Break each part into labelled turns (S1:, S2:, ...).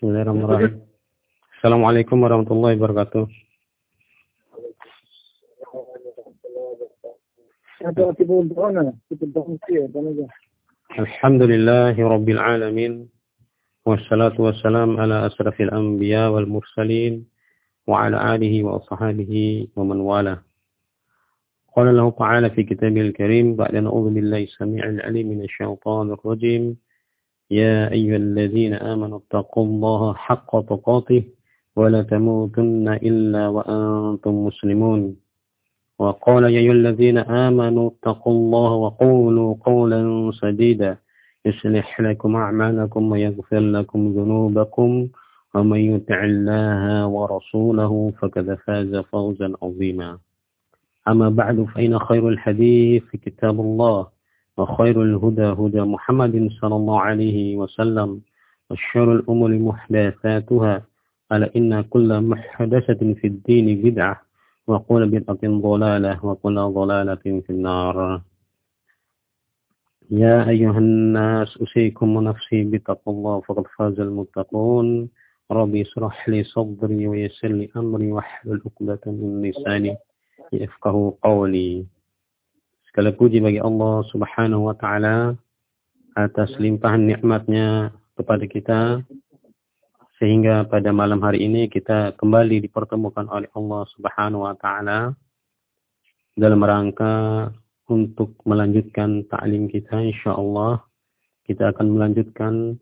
S1: Bismillahirrahmanirrahim. Assalamualaikum warahmatullahi wabarakatuh. Alhamdulillah Rabbil Alamin Wassalatu wassalam ala asrafil anbiya wal mursalin Wa ala alihi wa ashabihi wa man wala Qala lahu ta'ala fi kitabil karim Ba'da na'udhu billahi sami'il alim min asyaitanir rajim يا أيها الذين آمنوا اتقوا الله حق تقاته ولا تموتن إلا وأنتم مسلمون. وقال يا أيها الذين آمنوا اتقوا الله وقولوا قولا سديدا. يصلح لكم أعمالكم ويغفر لكم ذنوبكم ومن يطع الله ورسوله فقد فاز فوزا عظيما. أما بعد فإن خير الحديث كتاب الله. وخير الهدى هدى محمد صلى الله عليه وسلم وشر الأمور محدثاتها ألا إن كل محدثة في الدين بدعة وكل بدعة ضلالة وكل ضلالة في النار. يا أيها الناس أوصيكم ونفسي بتقوى الله فقد فاز المتقون. ربي اشرح لي صدري ويسر لي أمري واحلل عقدة من لساني يفقه قولي. Segala puji bagi Allah Subhanahu wa taala atas limpahan nikmatnya kepada kita sehingga pada malam hari ini kita kembali dipertemukan oleh Allah Subhanahu wa taala dalam rangka untuk melanjutkan ta'lim kita insyaallah. Kita akan melanjutkan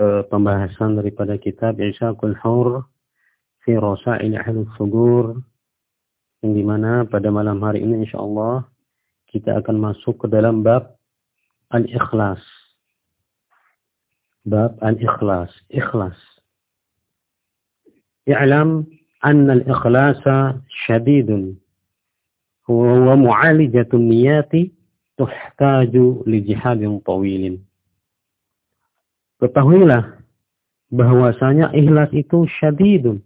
S1: uh, pembahasan daripada kitab Isyaqul Hur fi Rasail Ahlus Sugur yang di mana pada malam hari ini insyaallah kita akan masuk ke dalam bab al-ikhlas. Bab al-ikhlas, ikhlas. I'lam anna al-ikhlasa syadidun wa mu'alijatun niyati tuhtaju li jihadin tawilin. Ketahuilah bahwasanya ikhlas itu syadidun.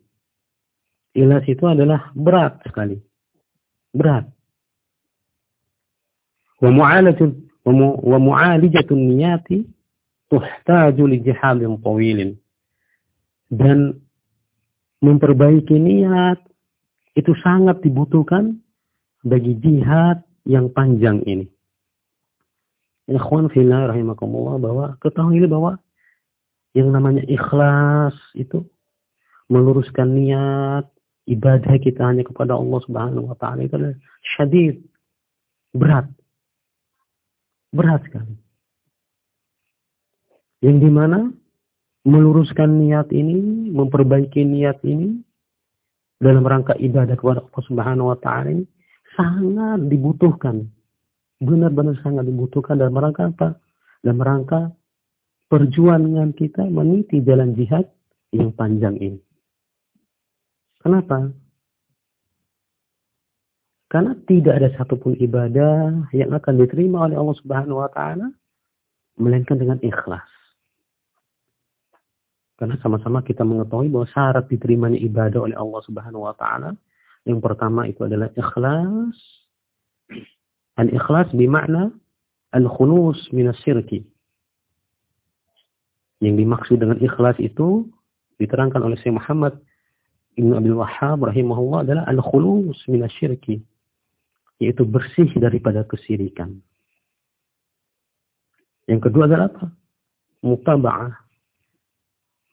S1: Ikhlas itu adalah berat sekali. Berat. Wa mu'alajun wa tuh niyati tuhtaju yang. Dan memperbaiki niat itu sangat dibutuhkan bagi jihad yang panjang ini. Ikhwan Fila rahimakumullah bahwa ketahuilah bahwa yang namanya ikhlas itu meluruskan niat ibadah kita hanya kepada Allah Subhanahu wa taala itu adalah syadid berat Berat sekali. Yang di mana meluruskan niat ini, memperbaiki niat ini dalam rangka ibadah kepada Allah Subhanahu wa taala sangat dibutuhkan. Benar-benar sangat dibutuhkan dalam rangka apa? Dalam rangka perjuangan kita meniti jalan jihad yang panjang ini. Kenapa? Karena tidak ada satupun ibadah yang akan diterima oleh Allah Subhanahu wa taala melainkan dengan ikhlas. Karena sama-sama kita mengetahui bahwa syarat diterimanya ibadah oleh Allah Subhanahu wa taala yang pertama itu adalah ikhlas. Al-ikhlas bermakna al-khulus minasyirki. Yang dimaksud dengan ikhlas itu diterangkan oleh Syekh Muhammad Ibn Abdul Wahhab rahimahullah adalah al-khulus minasyirki yaitu bersih daripada kesirikan. Yang kedua adalah apa? Mutaba'ah.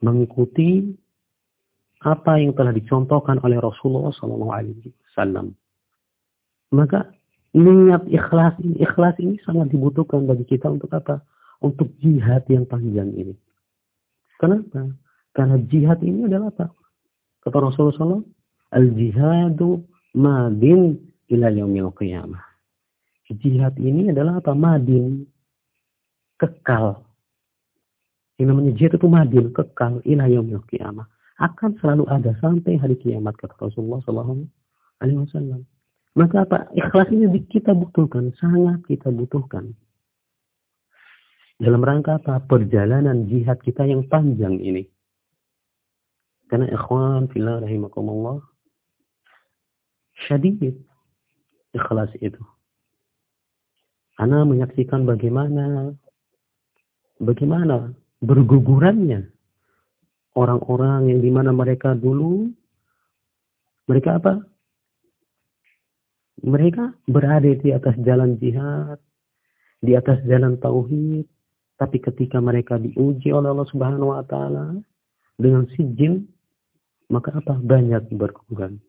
S1: Mengikuti apa yang telah dicontohkan oleh Rasulullah SAW. Maka niat ikhlas ini, ikhlas ini sangat dibutuhkan bagi kita untuk apa? Untuk jihad yang panjang ini. Kenapa? Karena jihad ini adalah apa? Kata Rasulullah SAW, Al-jihadu madin ila yaumil qiyamah. Jihad ini adalah apa? Madin. Kekal. Yang namanya jihad itu madin, kekal ila yaumil qiyamah. Akan selalu ada sampai hari kiamat kata Rasulullah sallallahu alaihi wasallam. Maka apa? Ikhlas ini kita butuhkan, sangat kita butuhkan. Dalam rangka apa? Perjalanan jihad kita yang panjang ini. Karena ikhwan fillah rahimakumullah syadid ikhlas itu. Ana menyaksikan bagaimana bagaimana bergugurannya orang-orang yang di mana mereka dulu mereka apa? Mereka berada di atas jalan jihad, di atas jalan tauhid, tapi ketika mereka diuji oleh Allah Subhanahu wa taala dengan sijil, maka apa? Banyak berguguran.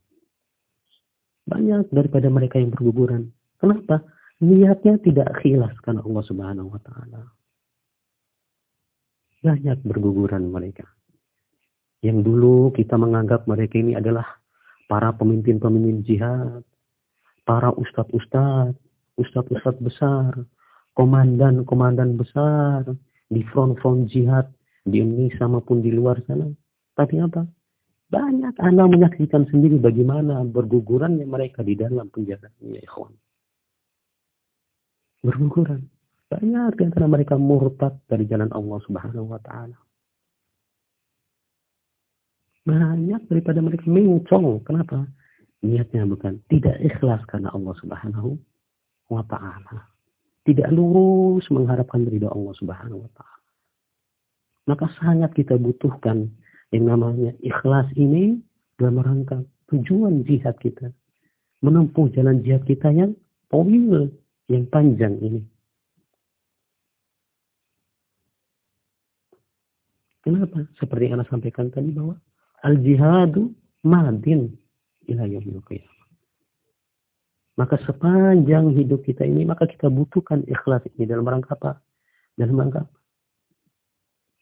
S1: Banyak daripada mereka yang berguguran. Kenapa? Niatnya tidak khilas karena Allah Subhanahu wa taala. Banyak berguguran mereka. Yang dulu kita menganggap mereka ini adalah para pemimpin-pemimpin jihad, para ustadz-ustadz, ustadz-ustadz besar, komandan-komandan besar di front-front jihad di Indonesia maupun di luar sana. Tapi apa? Banyak Anda menyaksikan sendiri bagaimana bergugurannya mereka di dalam penjara. Ya, ikhwan. Berguguran. Banyak di antara mereka murtad dari jalan Allah Subhanahu wa taala. Banyak daripada mereka mencong. Kenapa? Niatnya bukan. Tidak ikhlas karena Allah subhanahu wa ta'ala. Tidak lurus mengharapkan ridha Allah subhanahu wa ta'ala. Maka sangat kita butuhkan yang namanya ikhlas ini dalam rangka tujuan jihad kita. Menempuh jalan jihad kita yang tawil, yang panjang ini. Kenapa? Seperti yang Anda sampaikan tadi bahwa Al-jihadu madin ila. Maka sepanjang hidup kita ini, maka kita butuhkan ikhlas ini dalam rangka apa? Dalam rangka?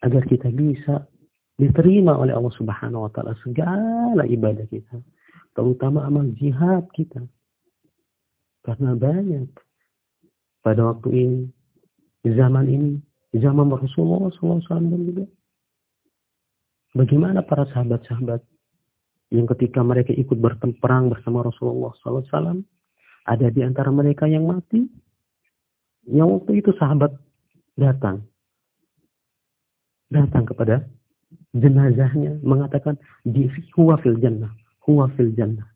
S1: Agar kita bisa diterima oleh Allah Subhanahu wa taala segala ibadah kita, terutama amal jihad kita. Karena banyak pada waktu ini, zaman ini, zaman Rasulullah SAW juga Bagaimana para sahabat-sahabat yang ketika mereka ikut bertemperang bersama Rasulullah SAW, ada di antara mereka yang mati, yang waktu itu sahabat datang, datang kepada jenazahnya mengatakan di huwa fil jannah, huwa fil jannah.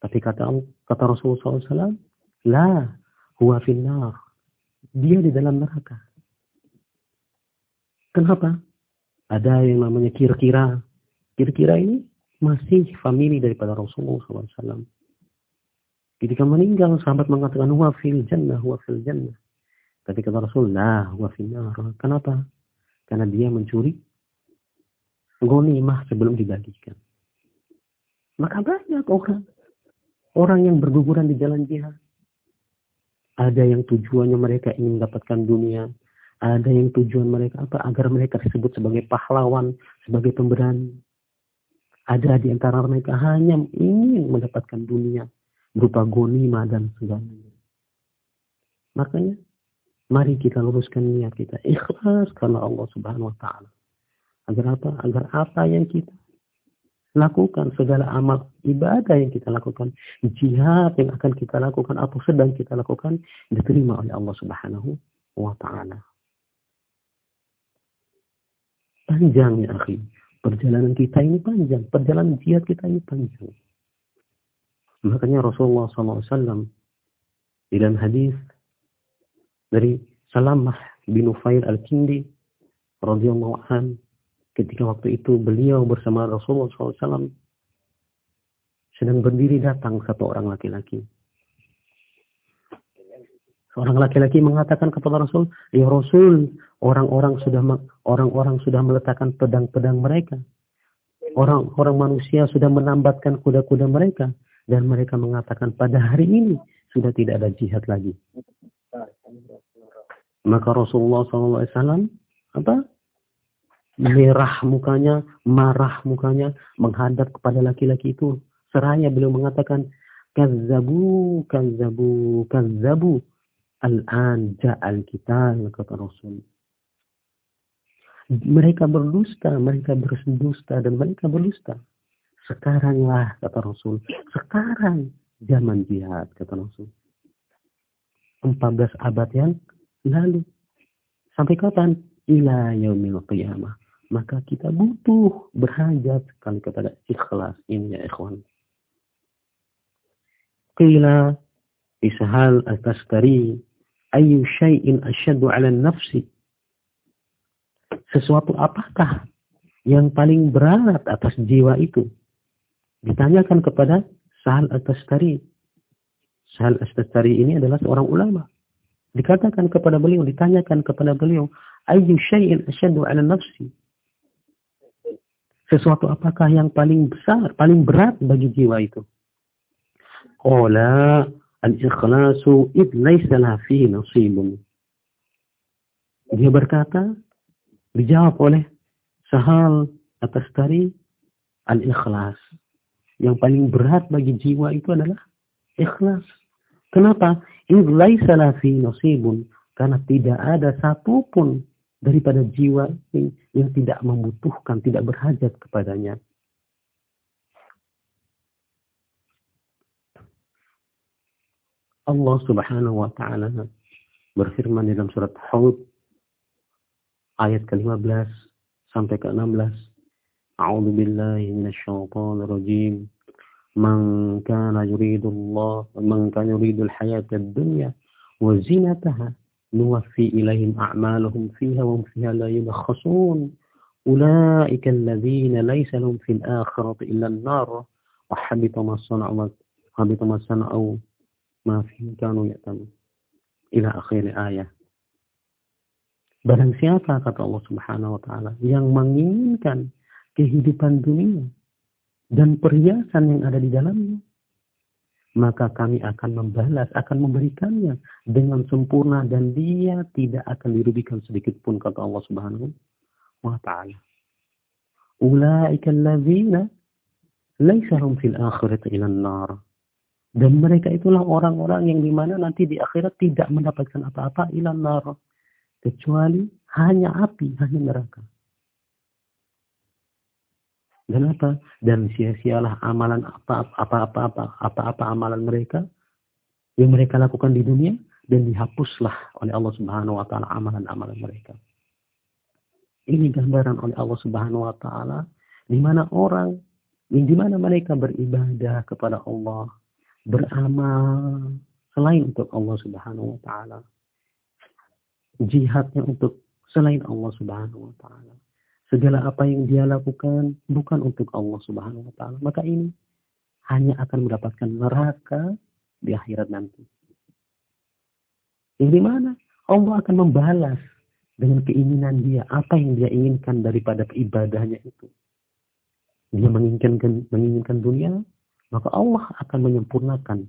S1: Tapi kata kata Rasulullah SAW, la huwa fil nar. Dia di dalam neraka. Kenapa? Ada yang namanya kira-kira. Kira-kira ini masih famili daripada Rasulullah SAW. Ketika meninggal, sahabat mengatakan, huwa fil jannah, huwa fil jannah. Tapi kata Rasulullah, huwa fil nar. Kenapa? Karena dia mencuri ghanimah sebelum dibagikan. Maka banyak orang. Orang yang berguguran di jalan jihad. Ada yang tujuannya mereka ingin mendapatkan dunia. Ada yang tujuan mereka apa? Agar mereka disebut sebagai pahlawan, sebagai pemberani. Ada di antara mereka hanya ingin mendapatkan dunia berupa gonima dan segalanya. Makanya, mari kita luruskan niat kita. Ikhlas karena Allah subhanahu wa ta'ala. Agar apa? Agar apa yang kita lakukan, segala amal ibadah yang kita lakukan, jihad yang akan kita lakukan atau sedang kita lakukan, diterima oleh Allah subhanahu wa ta'ala. Panjang ya akhi. Perjalanan kita ini panjang. Perjalanan jihad kita ini panjang. Makanya Rasulullah SAW di dalam hadis dari Salamah bin Ufair al-Kindi radhiyallahu an ketika waktu itu beliau bersama Rasulullah SAW sedang berdiri datang satu orang laki-laki Seorang laki-laki mengatakan kepada Rasul, "Ya Rasul, orang-orang sudah orang-orang sudah meletakkan pedang-pedang mereka. Orang-orang manusia sudah menambatkan kuda-kuda mereka dan mereka mengatakan pada hari ini sudah tidak ada jihad lagi." Maka Rasulullah SAW apa? Merah mukanya, marah mukanya, menghadap kepada laki-laki itu. Seraya beliau mengatakan, Kazzabu, kazzabu, kazzabu Al-an ja'al kita kata Rasul. Mereka berdusta, mereka berdusta dan mereka berdusta. Sekaranglah kata Rasul. Sekarang zaman jihad kata Rasul. 14 abad yang lalu. Sampai kapan? Ila yaumil qiyamah. Maka kita butuh berhajat sekali kepada ikhlas ini ya ikhwan. Qila Ishal al-Tastari ayu syai'in asyaddu 'ala nafsi sesuatu apakah yang paling berat atas jiwa itu? Ditanyakan kepada Sahal At-Tastari. Sahal At-Tastari ini adalah seorang ulama. Dikatakan kepada beliau, ditanyakan kepada beliau, Ayu syai'in asyadu ala nafsi. Sesuatu apakah yang paling besar, paling berat bagi jiwa itu? Qala al-ikhlasu id laysa fihi nasibun. Dia berkata, dijawab oleh Sahal atas tari al-ikhlas. Yang paling berat bagi jiwa itu adalah ikhlas. Kenapa? Id laysa fi nasibun. Karena tidak ada satupun daripada jiwa yang, yang tidak membutuhkan, tidak berhajat kepadanya. Allah Subhanahu wa taala berfirman dalam surat Hud ayat ke-15 sampai ke-16. A'udzu billahi minasyaitonir rajim. Man kana yuridu Allah, man kana yuridu al-hayata ad-dunya wa zinataha nuwaffi ilaihim a'maluhum fiha wa fiha la yubakhasun ulaika alladhina laysa lahum fil akhirati illa an-nar wa habita ma sana'u habita ma sana'u ma fi kanu ya'tam ila akhir ayat Barang siapa kata Allah Subhanahu wa taala yang menginginkan kehidupan dunia dan perhiasan yang ada di dalamnya maka kami akan membalas, akan memberikannya dengan sempurna dan dia tidak akan dirugikan sedikit pun kata Allah Subhanahu wa taala. Ulaika alladzina laisa hum fil akhirati ila nar dan mereka itulah orang-orang yang di mana nanti di akhirat tidak mendapatkan apa-apa ilan nar. Kecuali hanya api, hanya neraka. Dan apa? Dan sia-sialah amalan apa-apa apa-apa amalan mereka yang mereka lakukan di dunia dan dihapuslah oleh Allah Subhanahu wa taala amalan-amalan mereka. Ini gambaran oleh Allah Subhanahu wa taala di mana orang di mana mereka beribadah kepada Allah beramal selain untuk Allah Subhanahu wa taala. Jihadnya untuk selain Allah Subhanahu wa taala. Segala apa yang dia lakukan bukan untuk Allah Subhanahu wa taala. Maka ini hanya akan mendapatkan neraka di akhirat nanti. Yang di mana Allah akan membalas dengan keinginan dia apa yang dia inginkan daripada ibadahnya itu. Dia menginginkan menginginkan dunia, maka Allah akan menyempurnakan,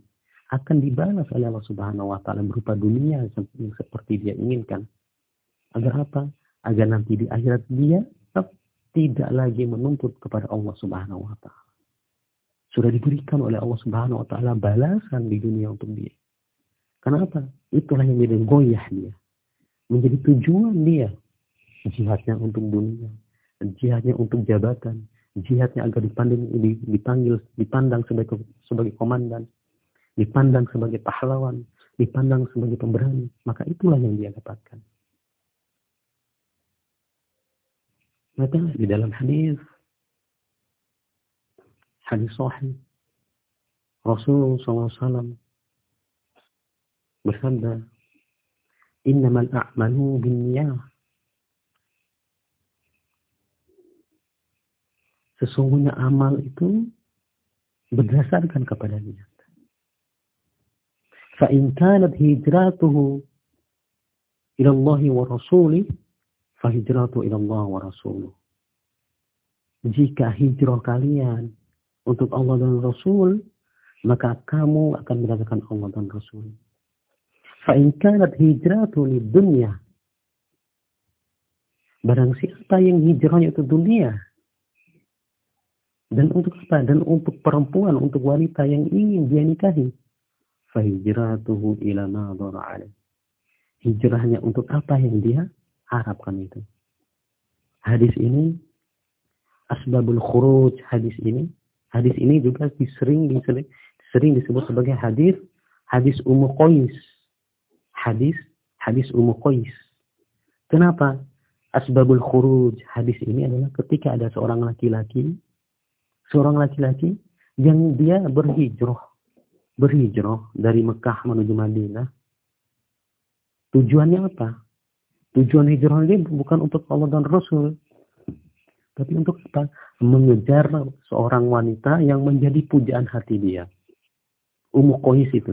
S1: akan dibalas oleh Allah Subhanahu wa taala berupa dunia yang seperti dia inginkan. Agar apa? Agar nanti di akhirat dia tidak lagi menuntut kepada Allah Subhanahu wa taala. Sudah diberikan oleh Allah Subhanahu wa taala balasan di dunia untuk dia. Kenapa? Itulah yang menjadi goyah dia. Menjadi tujuan dia. Jihadnya untuk dunia. Jihadnya untuk jabatan jihadnya agar dipandang, dipanggil, dipandang sebagai sebagai komandan, dipandang sebagai pahlawan, dipandang sebagai pemberani, maka itulah yang dia dapatkan. Maka di dalam hadis. Hadis sahih. Rasul SAW bersabda innamal a'malu binniyah. Sesungguhnya amal itu berdasarkan kepada niat. Fa in kanat hijratuhu ila Allah wa rasulih Fahijratu ilallah wa rasuluh. Jika hijrah kalian untuk Allah dan Rasul, maka kamu akan mendapatkan Allah dan Rasul. Fainkanat hijratu li dunia. Barang siapa yang hijrahnya itu dunia. Dan untuk apa? Dan untuk perempuan, untuk wanita yang ingin dia nikahi. Fahijratuhu ila nadhara alaih. Hijrahnya untuk apa yang dia harapkan itu. Hadis ini, asbabul khuruj hadis ini. Hadis ini juga sering, sering, disebut sebagai hadis hadis Ummu Qais. Hadis hadis Ummu Qais. Kenapa? Asbabul khuruj hadis ini adalah ketika ada seorang laki-laki seorang laki-laki yang dia berhijrah berhijrah dari Mekah menuju Madinah tujuannya apa tujuan hijrah ini bukan untuk Allah dan Rasul Tapi untuk apa? Mengejar seorang wanita yang menjadi pujaan hati dia. Umum kois itu.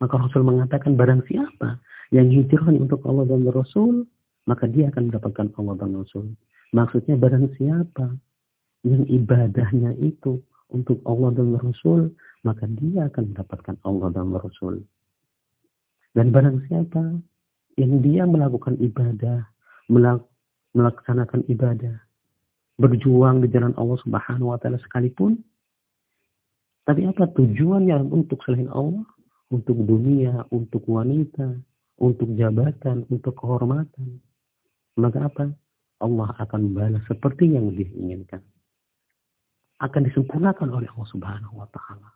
S1: Maka Rasul mengatakan barang siapa yang hijrah untuk Allah dan Rasul, maka dia akan mendapatkan Allah dan Rasul. Maksudnya barang siapa yang ibadahnya itu untuk Allah dan Rasul, maka dia akan mendapatkan Allah dan Rasul. Dan barang siapa yang dia melakukan ibadah, melaksanakan ibadah, berjuang di jalan Allah Subhanahu wa taala sekalipun, tapi apa tujuannya untuk selain Allah? Untuk dunia, untuk wanita, untuk jabatan, untuk kehormatan. Maka apa? Allah akan balas seperti yang dia inginkan. Akan disempurnakan oleh Allah Subhanahu wa taala.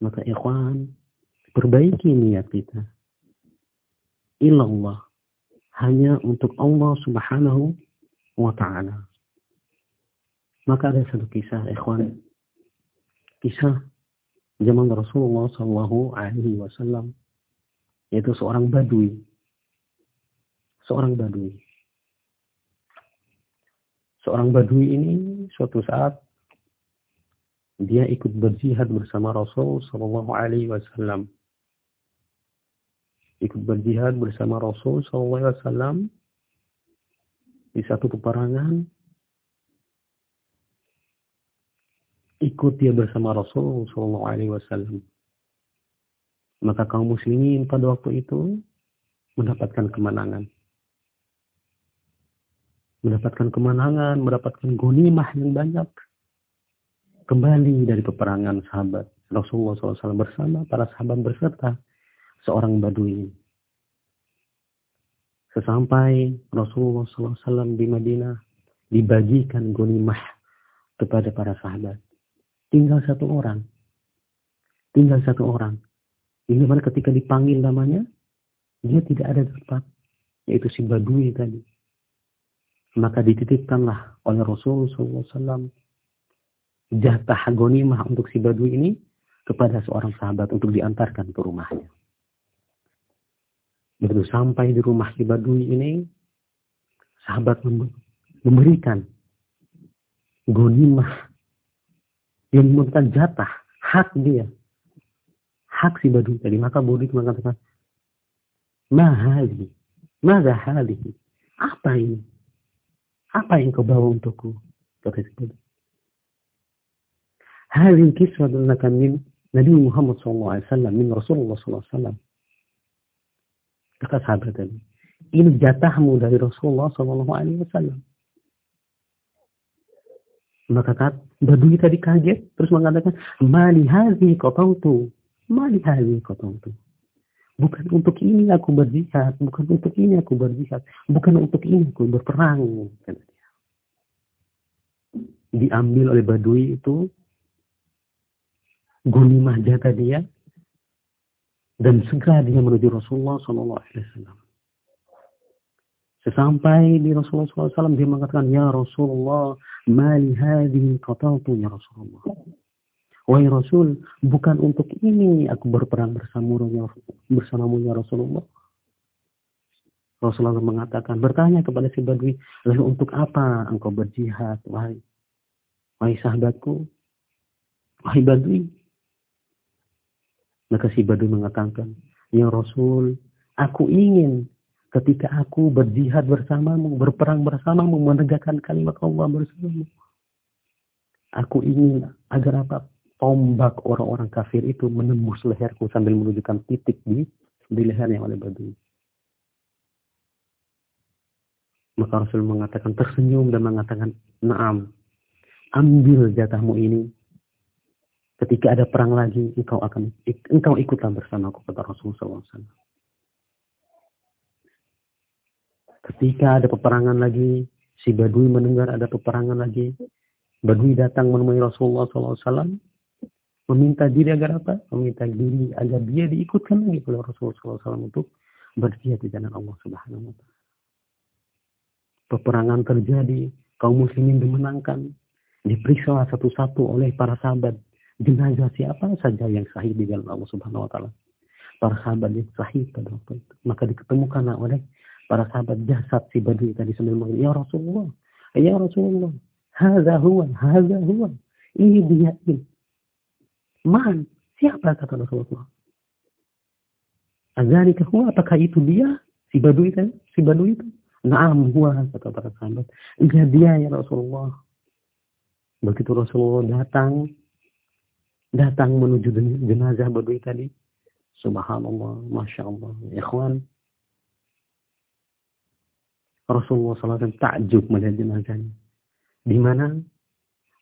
S1: Maka ikhwan, perbaiki niat kita. Ilallah hanya untuk Allah Subhanahu wa taala. Maka ada satu kisah ikhwan. Kisah zaman Rasulullah Shallallahu alaihi wasallam yaitu seorang badui. Seorang badui Seorang badui ini suatu saat dia ikut berjihad bersama Rasul Shallallahu Alaihi Wasallam. Ikut berjihad bersama Rasul Wasallam di satu peperangan. Ikut dia bersama Rasul Wasallam. Maka kaum muslimin pada waktu itu mendapatkan kemenangan mendapatkan kemenangan, mendapatkan gonimah yang banyak. Kembali dari peperangan sahabat Rasulullah SAW bersama para sahabat berserta seorang badui. Sesampai Rasulullah SAW di Madinah dibagikan gonimah kepada para sahabat. Tinggal satu orang. Tinggal satu orang. Ini mana ketika dipanggil namanya, dia tidak ada tempat. Yaitu si badui tadi maka dititipkanlah oleh Rasulullah SAW jatah gonimah untuk si badui ini kepada seorang sahabat untuk diantarkan ke rumahnya. Begitu sampai di rumah si Badui ini, sahabat memberikan gonimah yang memberikan jatah hak dia. Hak si badui tadi. Maka badui mengatakan mahali mazahali apa ini? Apa yang kau bawa untukku? Kata si badui. Hari kiswatun dan nakamin Nabi Muhammad SAW, min Rasulullah SAW. Kata sahabat tadi, ini jatahmu dari Rasulullah SAW. Maka kata, Badui tadi kaget, terus mengatakan, Mali hazi qatautu. Mali hazi qatautu. Bukan untuk ini aku berjihad, bukan untuk ini aku berjihad, bukan untuk ini aku berperang. Diambil oleh Badui itu gunimah jatah dia dan segera dia menuju Rasulullah SAW. Sesampai di Rasulullah SAW dia mengatakan, Ya Rasulullah, mali hadhi qataltu ya Rasulullah. Wahai Rasul, bukan untuk ini aku berperang bersamamu ya, bersamamu ya Rasulullah. Rasulullah mengatakan, bertanya kepada si Badui, lalu untuk apa engkau berjihad, wahai, wahai sahabatku, wahai Badui. Maka si Badui mengatakan, Ya Rasul, aku ingin ketika aku berjihad bersamamu, berperang bersamamu, menegakkan kalimat Allah bersamamu. Aku ingin agar apa? tombak orang-orang kafir itu menembus leherku sambil menunjukkan titik di di lehernya oleh Badui. Maka Rasul mengatakan tersenyum dan mengatakan, Naam, ambil jatahmu ini. Ketika ada perang lagi, engkau akan engkau ikutlah bersamaku kata Rasulullah SAW. Ketika ada peperangan lagi, si Badui mendengar ada peperangan lagi. Badui datang menemui Rasulullah SAW meminta diri agar apa? Meminta diri agar dia diikutkan lagi oleh Rasulullah SAW untuk berjihad di jalan Allah Subhanahu wa taala. Peperangan terjadi, kaum muslimin dimenangkan, diperiksa satu-satu oleh para sahabat. Jenazah siapa saja yang sahih di jalan Allah Subhanahu wa taala. Para sahabat yang sahih pada waktu itu. Maka diketemukan oleh para sahabat jasad si Badui tadi sambil mengatakan, Ya Rasulullah, Ya Rasulullah, Haza huwa, haza huwa. Ini dia ini. Man, siapa kata Rasulullah? Azalika huwa, apakah itu dia? Si Badui tadi, si Badui itu? Naam huwa, kata para sahabat. Iya dia ya Rasulullah. Begitu Rasulullah datang, datang menuju jenazah Badui tadi. Subhanallah, Masya Allah. Ikhwan, Rasulullah SAW takjub melihat jenazahnya. Di mana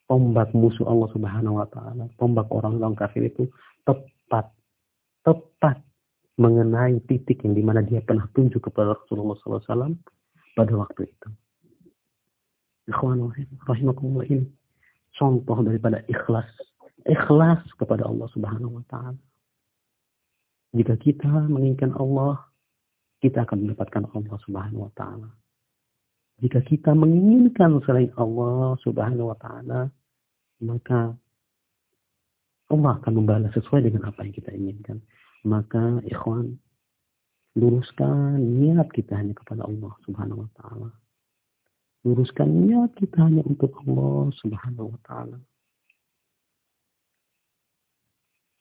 S1: tombak musuh Allah Subhanahu wa taala, tombak orang-orang kafir itu tepat tepat mengenai titik yang di mana dia pernah tunjuk kepada Rasulullah SAW pada waktu itu. Ikhwan rahimakumullah ini contoh daripada ikhlas. Ikhlas kepada Allah Subhanahu wa taala. Jika kita menginginkan Allah, kita akan mendapatkan Allah Subhanahu wa taala. Jika kita menginginkan selain Allah subhanahu wa ta'ala, maka Allah akan membalas sesuai dengan apa yang kita inginkan. Maka ikhwan, luruskan niat kita hanya kepada Allah subhanahu wa ta'ala. Luruskan niat kita hanya untuk Allah subhanahu wa ta'ala.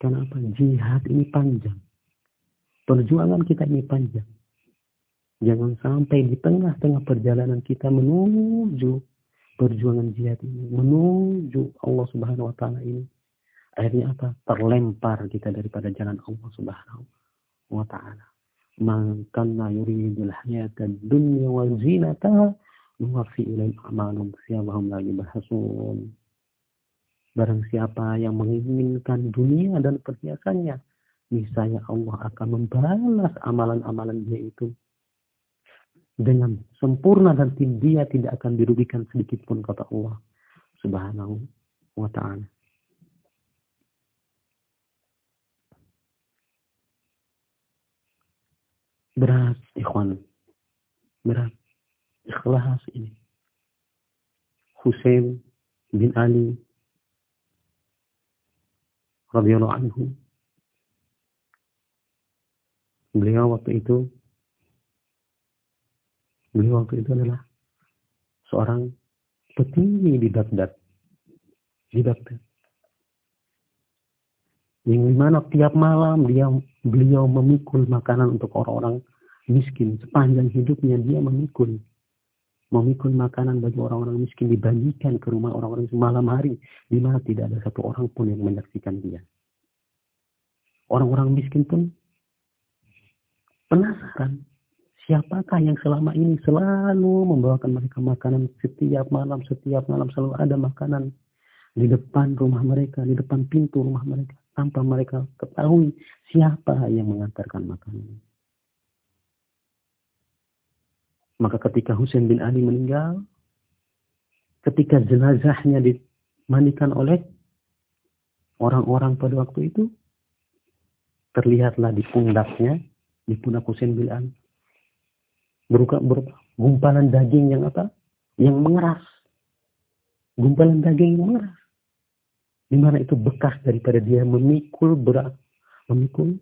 S1: Kenapa? Jihad ini panjang. Perjuangan kita ini panjang. Jangan sampai di tengah-tengah perjalanan kita menuju perjuangan jihad ini, menuju Allah Subhanahu wa taala ini. Akhirnya apa? Terlempar kita daripada jalan Allah Subhanahu wa taala. Man kana yuridul hayata dunya wa zinataha nuwaffi ilaihim a'malahum fiyahum la yubhasun. Barang siapa yang menginginkan dunia dan perhiasannya, niscaya Allah akan membalas amalan-amalan dia itu dengan sempurna dan dia tidak akan dirugikan sedikit pun kata Allah Subhanahu wa taala. Berat, ikhwan. Berat. Ikhlas ini. Husain bin Ali radhiyallahu anhu. Beliau waktu itu Beliau waktu itu adalah seorang petinggi di Baghdad. Di Baghdad. Yang di mana tiap malam dia beliau memikul makanan untuk orang-orang miskin. Sepanjang hidupnya dia memikul. Memikul makanan bagi orang-orang miskin dibagikan ke rumah orang-orang malam hari. Di mana tidak ada satu orang pun yang menyaksikan dia. Orang-orang miskin pun penasaran Siapakah yang selama ini selalu membawakan mereka makanan setiap malam, setiap malam selalu ada makanan di depan rumah mereka, di depan pintu rumah mereka. Tanpa mereka ketahui siapa yang mengantarkan makanan. Maka ketika Husain bin Ali meninggal, ketika jenazahnya dimandikan oleh orang-orang pada waktu itu, terlihatlah di pundaknya, di pundak Husain bin Ali, berupa, gumpalan daging yang apa? Yang mengeras. Gumpalan daging yang mengeras. Di mana itu bekas daripada dia memikul berat, memikul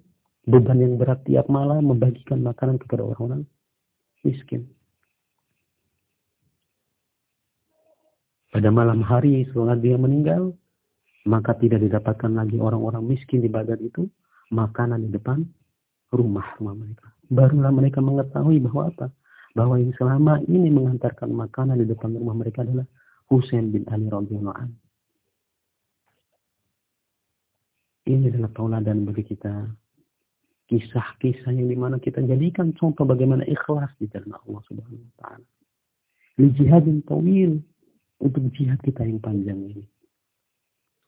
S1: beban yang berat tiap malam membagikan makanan kepada orang-orang miskin. Pada malam hari setelah dia meninggal, maka tidak didapatkan lagi orang-orang miskin di badan itu makanan di depan rumah rumah mereka. Barulah mereka mengetahui bahwa apa? bahwa yang selama ini mengantarkan makanan di depan rumah mereka adalah Husain bin Ali radhiyallahu anhu. Ini adalah tauladan bagi kita. Kisah-kisah yang di mana kita jadikan contoh bagaimana ikhlas di jalan Allah Subhanahu wa taala. Li jihadin tawil untuk jihad kita yang panjang ini.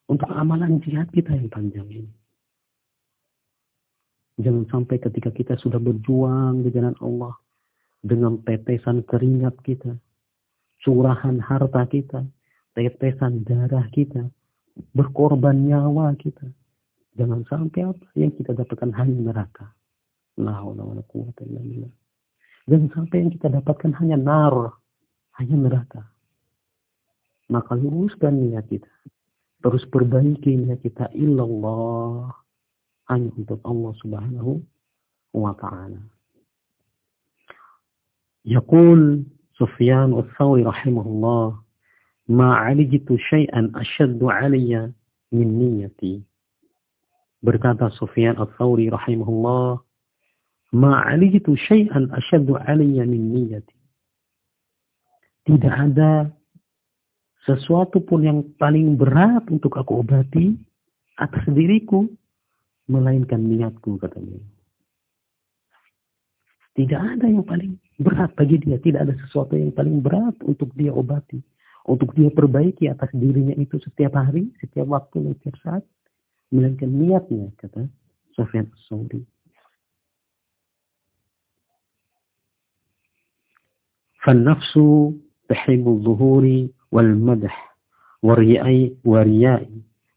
S1: Untuk amalan jihad kita yang panjang ini. Jangan sampai ketika kita sudah berjuang di jalan Allah, dengan tetesan keringat kita, curahan harta kita, tetesan darah kita, berkorban nyawa kita. Jangan sampai apa yang kita dapatkan hanya neraka. Jangan sampai yang kita dapatkan hanya nar, hanya neraka. Maka luruskan niat kita. Terus perbaiki niat kita illallah. Hanya untuk Allah subhanahu wa ta'ala. Yaqul Sufyan al-Thawi rahimahullah. Ma'alijitu syai'an asyaddu aliyya min niyati. Berkata Sufyan al-Thawri rahimahullah, ma'alitu syai'an asyaddu alaiya min niyati. Tidak ada sesuatu pun yang paling berat untuk aku obati atas diriku melainkan niatku kata beliau tidak ada yang paling berat bagi dia. Tidak ada sesuatu yang paling berat untuk dia obati. Untuk dia perbaiki atas dirinya itu setiap hari, setiap waktu, setiap saat. Melainkan niatnya, kata Sofyan Sauri. فالنفس تحب الظهور والمدح والرياء ورياء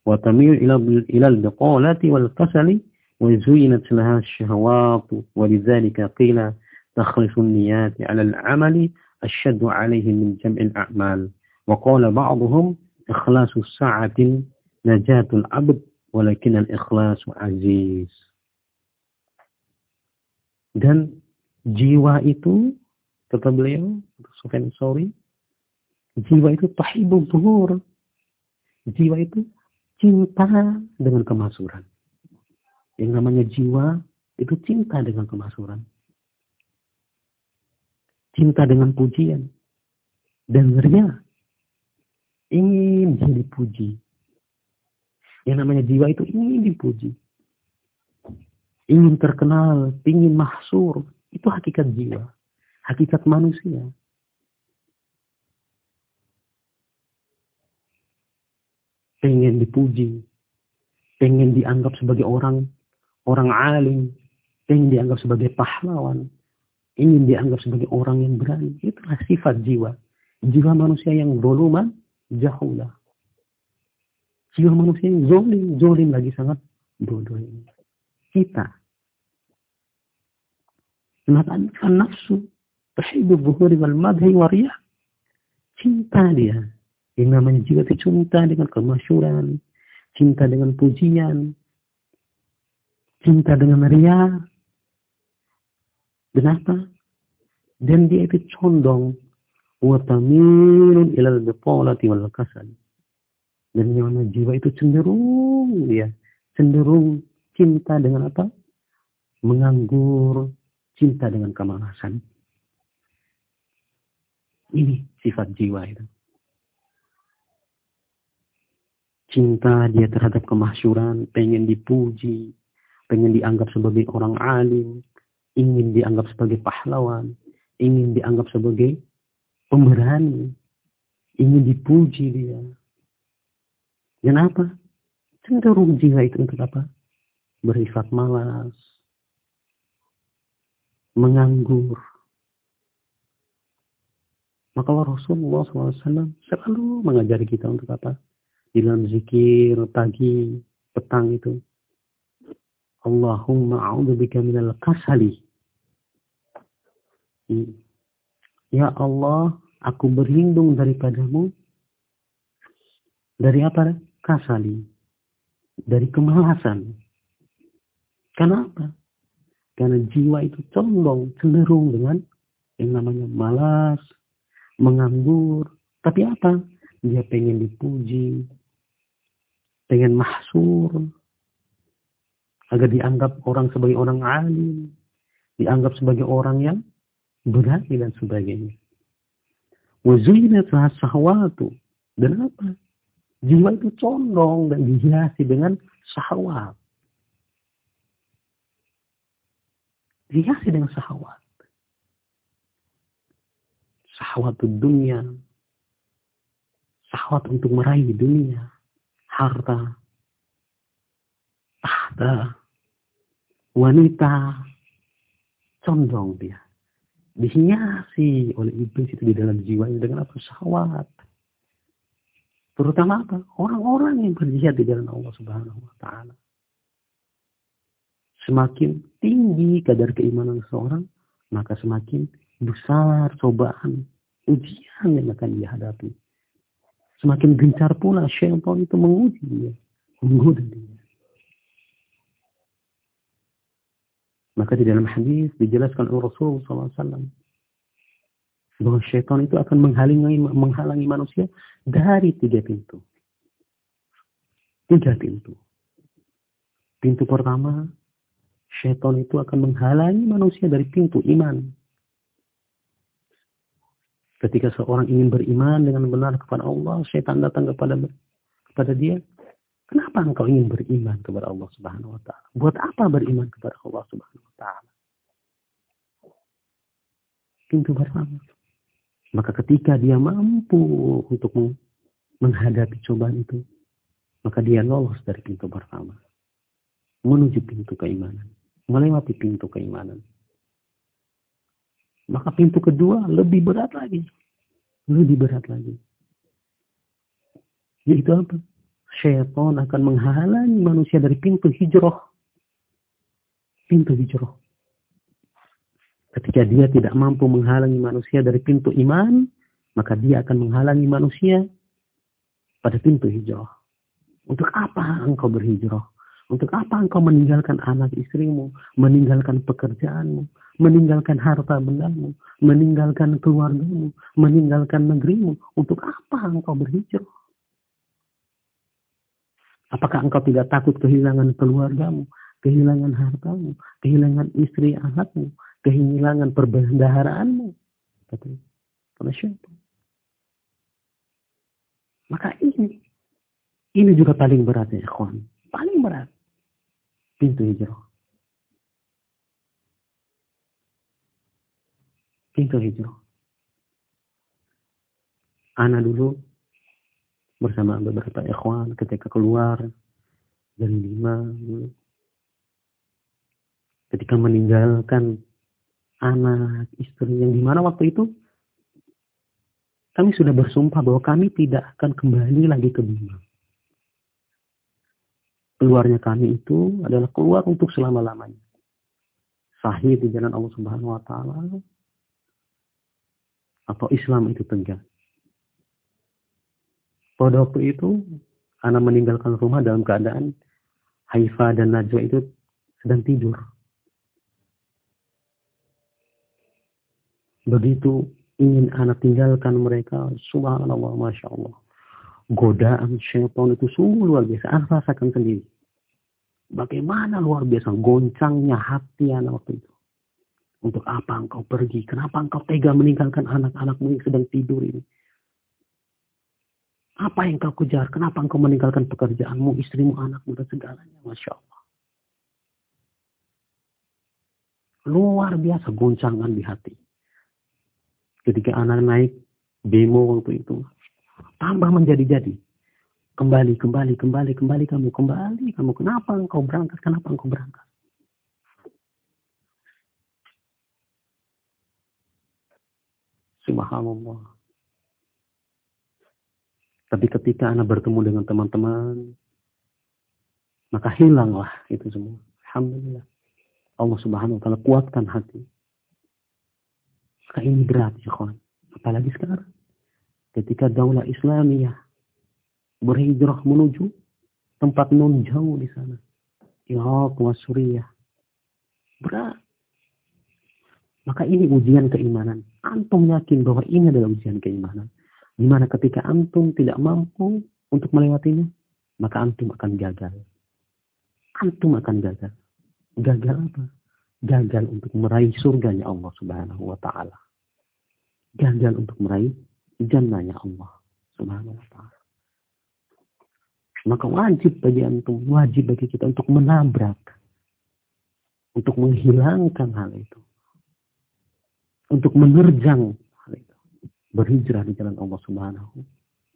S1: وتميل إلى إلى البطالة والكسل وزينت لها الشهوات ولذلك قيل تخلص النيات على العمل الشد عليه من جمع الأعمال. وقال بعضهم إخلاص الساعة نجاة العبد ولكن الإخلاص عزيز. Dan jiwa itu kata beliau Sufyan jiwa itu tahibul zuhur jiwa itu cinta dengan kemasuran Yang namanya jiwa itu cinta dengan kemasuran. Cinta dengan pujian. Dan ria. Ingin jadi puji. Yang namanya jiwa itu ingin dipuji. Ingin terkenal, ingin mahsur. Itu hakikat jiwa. Hakikat manusia. Pengen dipuji. Pengen dianggap sebagai orang orang alim, ingin dianggap sebagai pahlawan, ingin dianggap sebagai orang yang berani. Itulah sifat jiwa. Jiwa manusia yang voluman, jahulah. Jiwa manusia yang zolim, zolim lagi sangat bodoh ini. Kita. Maka nafsu, tahibul buhuri wal madhi waria. Cinta dia. Yang namanya jiwa itu cinta dengan kemasyuran, cinta dengan pujian, cinta dengan ria. Kenapa? Dan dia itu condong watamilun ilal bitolati wal. Dan yang jiwa itu cenderung dia cenderung cinta dengan apa? Menganggur, cinta dengan kemalasan. Ini sifat jiwa itu. Cinta dia terhadap kemahsyuran, pengen dipuji, pengen dianggap sebagai orang alim, ingin dianggap sebagai pahlawan, ingin dianggap sebagai pemberani, ingin dipuji dia. Kenapa? Cenderung jiwa itu untuk apa? Berisat malas, menganggur. Maka Rasulullah SAW selalu mengajari kita untuk apa? Dalam zikir pagi, petang itu. Allahumma a'udzubika minal kasali. Ya Allah, aku berlindung daripadamu dari apa? Kasali. Dari kemalasan. Kenapa? Karena jiwa itu condong, cenderung dengan yang namanya malas, menganggur. Tapi apa? Dia pengen dipuji, pengen mahsur, agar dianggap orang sebagai orang alim, dianggap sebagai orang yang berani dan sebagainya. Wazuyinat sahwatu. Dan apa? Jiwa itu condong dan dihiasi dengan sahwat. Dihiasi dengan sahwat. Sahwat dunia. Sahwat untuk meraih dunia. Harta, tahta, wanita, condong dia. Dihiasi oleh iblis itu di dalam jiwanya dengan apa? Syahwat. Terutama apa? Orang-orang yang berjihad di dalam Allah Subhanahu wa taala. Semakin tinggi kadar keimanan seseorang, maka semakin besar cobaan, ujian yang akan dihadapi. Semakin gencar pula syaitan itu menguji dia, menggoda dia. Maka di dalam hadis dijelaskan oleh Rasul SAW. Bahwa syaitan itu akan menghalangi, menghalangi manusia dari tiga pintu. Tiga pintu. Pintu pertama, syaitan itu akan menghalangi manusia dari pintu iman. Ketika seorang ingin beriman dengan benar kepada Allah, syaitan datang kepada kepada dia. Kenapa engkau ingin beriman kepada Allah Subhanahu wa taala? Buat apa beriman kepada Allah Subhanahu wa taala? Pintu pertama. Maka ketika dia mampu untuk menghadapi cobaan itu, maka dia lolos dari pintu pertama. Menuju pintu keimanan. Melewati pintu keimanan. Maka pintu kedua lebih berat lagi. Lebih berat lagi. Yaitu apa? Syaitan akan menghalangi manusia dari pintu hijrah. Pintu hijrah. Ketika dia tidak mampu menghalangi manusia dari pintu iman, maka dia akan menghalangi manusia pada pintu hijrah. Untuk apa engkau berhijrah? Untuk apa engkau meninggalkan anak istrimu, meninggalkan pekerjaanmu, meninggalkan harta bendamu, meninggalkan keluargamu, meninggalkan negerimu? Untuk apa engkau berhijrah? Apakah engkau tidak takut kehilangan keluargamu, kehilangan hartamu, kehilangan istri anakmu, kehilangan perbendaharaanmu. Syaitan. Maka ini, ini juga paling berat ya ikhwan. Paling berat. Pintu hijrah. Pintu hijrah. Ana dulu bersama beberapa ikhwan ketika keluar dari lima ketika meninggalkan anak, istri yang di mana waktu itu kami sudah bersumpah bahwa kami tidak akan kembali lagi ke Bima. Keluarnya kami itu adalah keluar untuk selama-lamanya. Sahih di jalan Allah Subhanahu wa taala atau Islam itu tegak. Pada waktu itu, anak meninggalkan rumah dalam keadaan Haifa dan Najwa itu sedang tidur. Begitu ingin anak tinggalkan mereka, subhanallah, masya Allah. Godaan syaitan itu sungguh luar biasa. Anak rasakan sendiri. Bagaimana luar biasa goncangnya hati anak waktu itu. Untuk apa engkau pergi? Kenapa engkau tega meninggalkan anak-anakmu yang sedang tidur ini? Apa yang kau kejar? Kenapa engkau meninggalkan pekerjaanmu, istrimu, anakmu, dan segalanya? Masya Allah. Luar biasa goncangan di hati ketika anak naik demo waktu itu tambah menjadi-jadi kembali kembali kembali kembali kamu kembali kamu. Kenapa engkau berangkat? Kenapa engkau berangkat? Subhanallah. Tapi ketika anak bertemu dengan teman-teman maka hilanglah itu semua. Alhamdulillah. Allah subhanahu wa ta'ala kuatkan hati. Maka ini berat, ya kawan. Apalagi sekarang. Ketika daulah Islamiyah berhijrah menuju tempat non jauh di sana. Irak wa Suriah. Berat. Maka ini ujian keimanan. Antum yakin bahwa ini adalah ujian keimanan. Di mana ketika antum tidak mampu untuk melewatinya, maka antum akan gagal. Antum akan gagal. Gagal apa? gagal untuk meraih surganya Allah Subhanahu wa taala. Gagal untuk meraih jannahnya Allah Subhanahu wa taala. Maka wajib bagi antum, wajib bagi kita untuk menabrak untuk menghilangkan hal itu. Untuk menerjang hal itu. Berhijrah di jalan Allah Subhanahu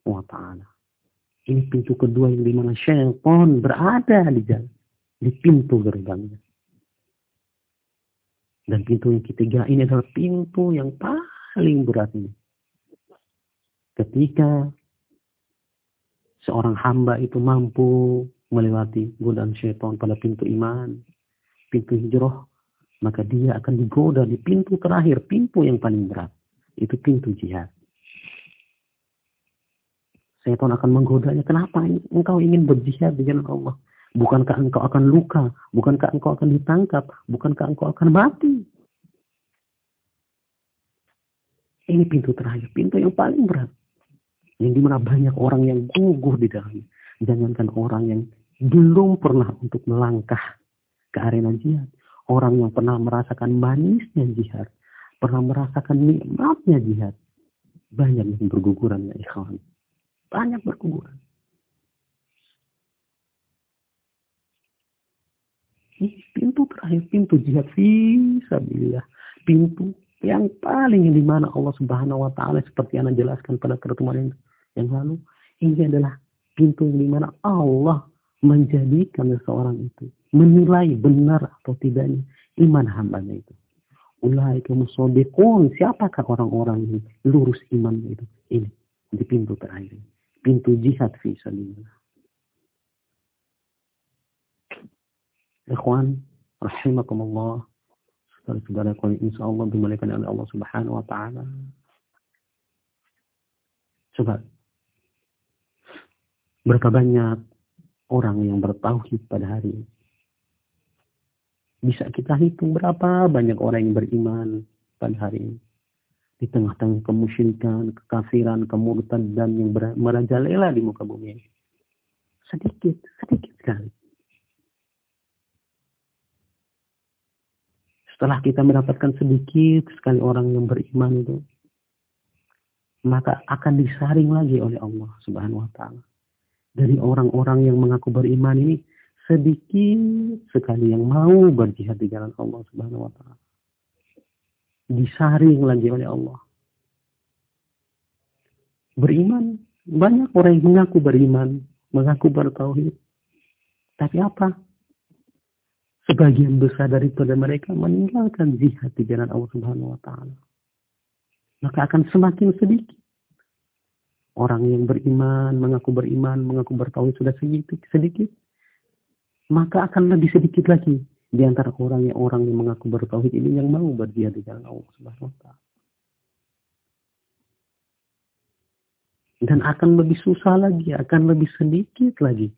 S1: wa taala. Ini pintu kedua yang di mana syaitan berada di jalan, di pintu gerbangnya. Dan pintu yang ketiga ini adalah pintu yang paling berat ini. Ketika seorang hamba itu mampu melewati godaan syaitan pada pintu iman, pintu hijrah, maka dia akan digoda di pintu terakhir, pintu yang paling berat. Itu pintu jihad. Syaitan akan menggodanya. Kenapa engkau ingin berjihad di jalan Allah? Bukankah engkau akan luka? Bukankah engkau akan ditangkap? Bukankah engkau akan mati? Ini pintu terakhir, pintu yang paling berat. Yang di mana banyak orang yang gugur di dalamnya. Jangankan orang yang belum pernah untuk melangkah ke arena jihad. Orang yang pernah merasakan manisnya jihad. Pernah merasakan nikmatnya jihad. Banyak yang berguguran ya ikhwan. Banyak berguguran. Ini pintu terakhir, pintu jihad fisabilillah. Pintu yang paling yang di mana Allah Subhanahu wa taala seperti yang jelaskan pada pertemuan yang, yang lalu ini adalah pintu yang di mana Allah menjadikan seseorang itu menilai benar atau tidaknya iman hambanya itu. Ulai kemusodikun siapakah orang-orang yang lurus imannya itu? Ini di pintu terakhir. Pintu jihad fi sabilillah. Ikhwan, rahimakumullah saudara-saudara kalau insya Allah dimuliakan oleh Allah Subhanahu wa taala. Coba berapa banyak orang yang bertauhid pada hari ini? Bisa kita hitung berapa banyak orang yang beriman pada hari ini. Di tengah-tengah kemusyrikan, kekafiran, kemurtadan yang merajalela di muka bumi ini. Sedikit, sedikit sekali. Setelah kita mendapatkan sedikit sekali orang yang beriman itu, maka akan disaring lagi oleh Allah Subhanahu wa taala. Dari orang-orang yang mengaku beriman ini sedikit sekali yang mau berjihad di jalan Allah Subhanahu wa taala. Disaring lagi oleh Allah. Beriman, banyak orang yang mengaku beriman, mengaku bertauhid. Tapi apa? sebagian besar daripada mereka meninggalkan jihad di jalan Allah Subhanahu wa taala. Maka akan semakin sedikit orang yang beriman, mengaku beriman, mengaku bertauhid sudah sedikit, sedikit. Maka akan lebih sedikit lagi di antara orang yang orang yang mengaku bertauhid ini yang mau berjihad di jalan Allah Subhanahu wa. Dan akan lebih susah lagi, akan lebih sedikit lagi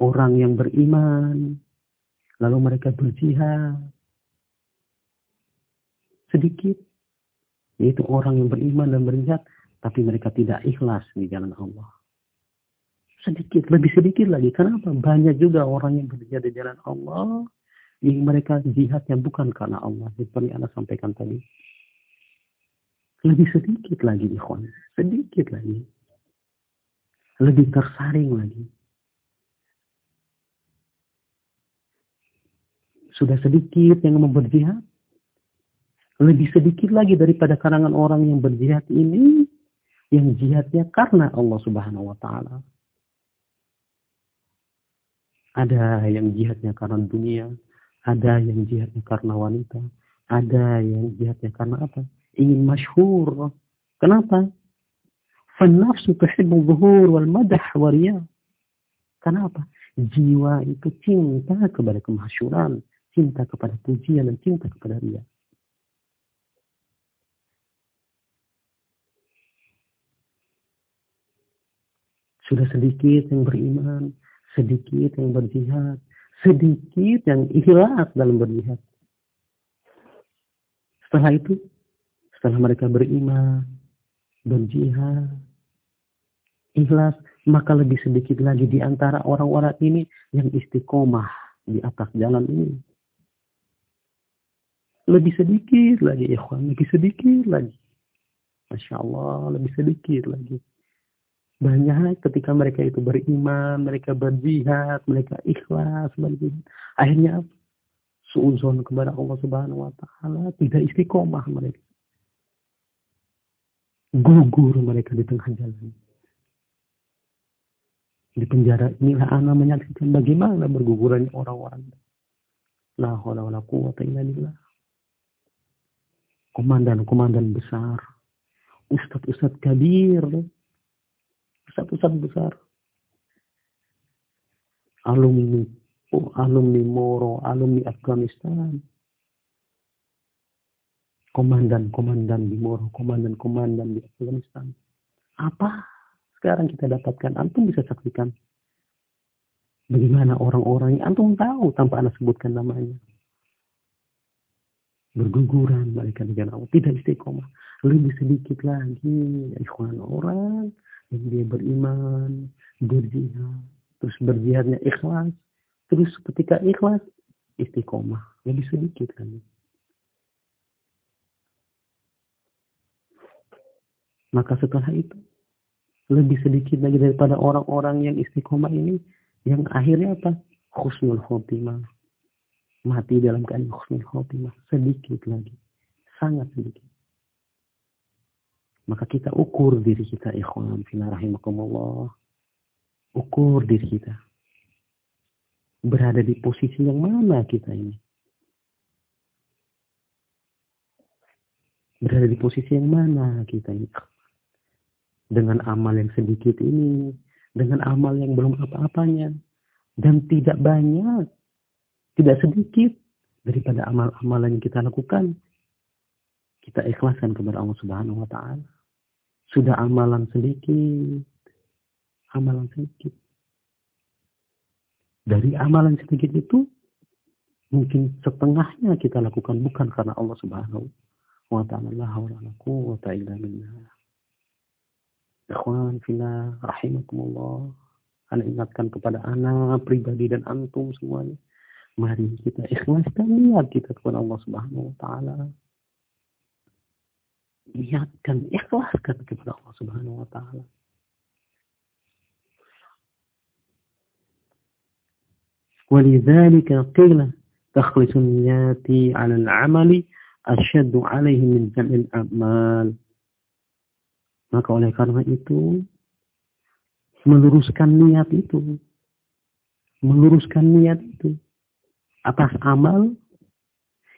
S1: orang yang beriman, Lalu mereka berjihad. Sedikit. Yaitu orang yang beriman dan berjihad. Tapi mereka tidak ikhlas di jalan Allah. Sedikit. Lebih sedikit lagi. Kenapa? Banyak juga orang yang berjihad di jalan Allah. Yang mereka jihadnya bukan karena Allah. Seperti Anda sampaikan tadi. Lebih sedikit lagi ikhwan. Sedikit lagi. Lebih tersaring lagi. Sudah sedikit yang mau berjihad. Lebih sedikit lagi daripada kalangan orang yang berjihad ini. Yang jihadnya karena Allah subhanahu wa ta'ala. Ada yang jihadnya karena dunia. Ada yang jihadnya karena wanita. Ada yang jihadnya karena apa? Ingin masyhur. Kenapa? Fannafsu tuhibbu zuhur wal madah wariyah. Kenapa? Jiwa itu cinta kepada kemasyuran cinta kepada pujian dan cinta kepada dia. Sudah sedikit yang beriman, sedikit yang berjihad, sedikit yang ikhlas dalam berjihad. Setelah itu, setelah mereka beriman, berjihad, ikhlas, maka lebih sedikit lagi di antara orang-orang ini yang istiqomah di atas jalan ini. Lebih sedikit lagi ikhwan, lebih sedikit lagi. Masya Allah, lebih sedikit lagi. Banyak ketika mereka itu beriman, mereka berjihad, mereka ikhlas, berjihad. Akhirnya suuzon kepada Allah Subhanahu wa taala, tidak istiqomah mereka. Gugur mereka di tengah jalan. Di penjara inilah anak menyaksikan bagaimana bergugurannya orang-orang. La haula wala quwwata illa billah komandan-komandan besar, ustadz-ustadz kabir, ustadz-ustadz besar, alumni oh, alumni Moro, alumni Afghanistan, komandan-komandan di Moro, komandan-komandan di Afghanistan. Apa sekarang kita dapatkan? Antum bisa saksikan. Bagaimana orang-orang yang antum tahu tanpa anda sebutkan namanya. Berguguran mereka dengan Allah. Tidak istiqomah. Lebih sedikit lagi ikhwan orang yang dia beriman berjihad terus berjihadnya ikhlas. Terus ketika ikhlas istiqomah. Lebih sedikit kan. Maka setelah itu lebih sedikit lagi daripada orang-orang yang istiqomah ini yang akhirnya apa? Khusnul khotimah. Mati dalam keadaan khusnul khotimah. Sedikit lagi. Sangat sedikit maka kita ukur diri kita ikhwan fina rahimakumullah. Ukur diri kita. Berada di posisi yang mana kita ini? Berada di posisi yang mana kita ini? Dengan amal yang sedikit ini dengan amal yang belum apa-apanya dan tidak banyak tidak sedikit daripada amal-amalan yang kita lakukan, kita ikhlaskan kepada Allah Subhanahu wa taala. Sudah amalan sedikit, amalan sedikit. Dari amalan sedikit itu mungkin setengahnya kita lakukan bukan karena Allah Subhanahu wa taala. La haula wala quwwata illa billah. Ikhwan rahimakumullah. Anda ingatkan kepada anak pribadi dan antum semuanya Mari kita ikhlaskan niat kita kepada Allah Subhanahu wa taala Niatkan, ikhlaskan kepada Allah Subhanahu wa taala. ولذلك قيل تخلص النيات على العمل أشد عليه من جمع الأعمال maka oleh karena itu meluruskan niat itu meluruskan niat itu atas amal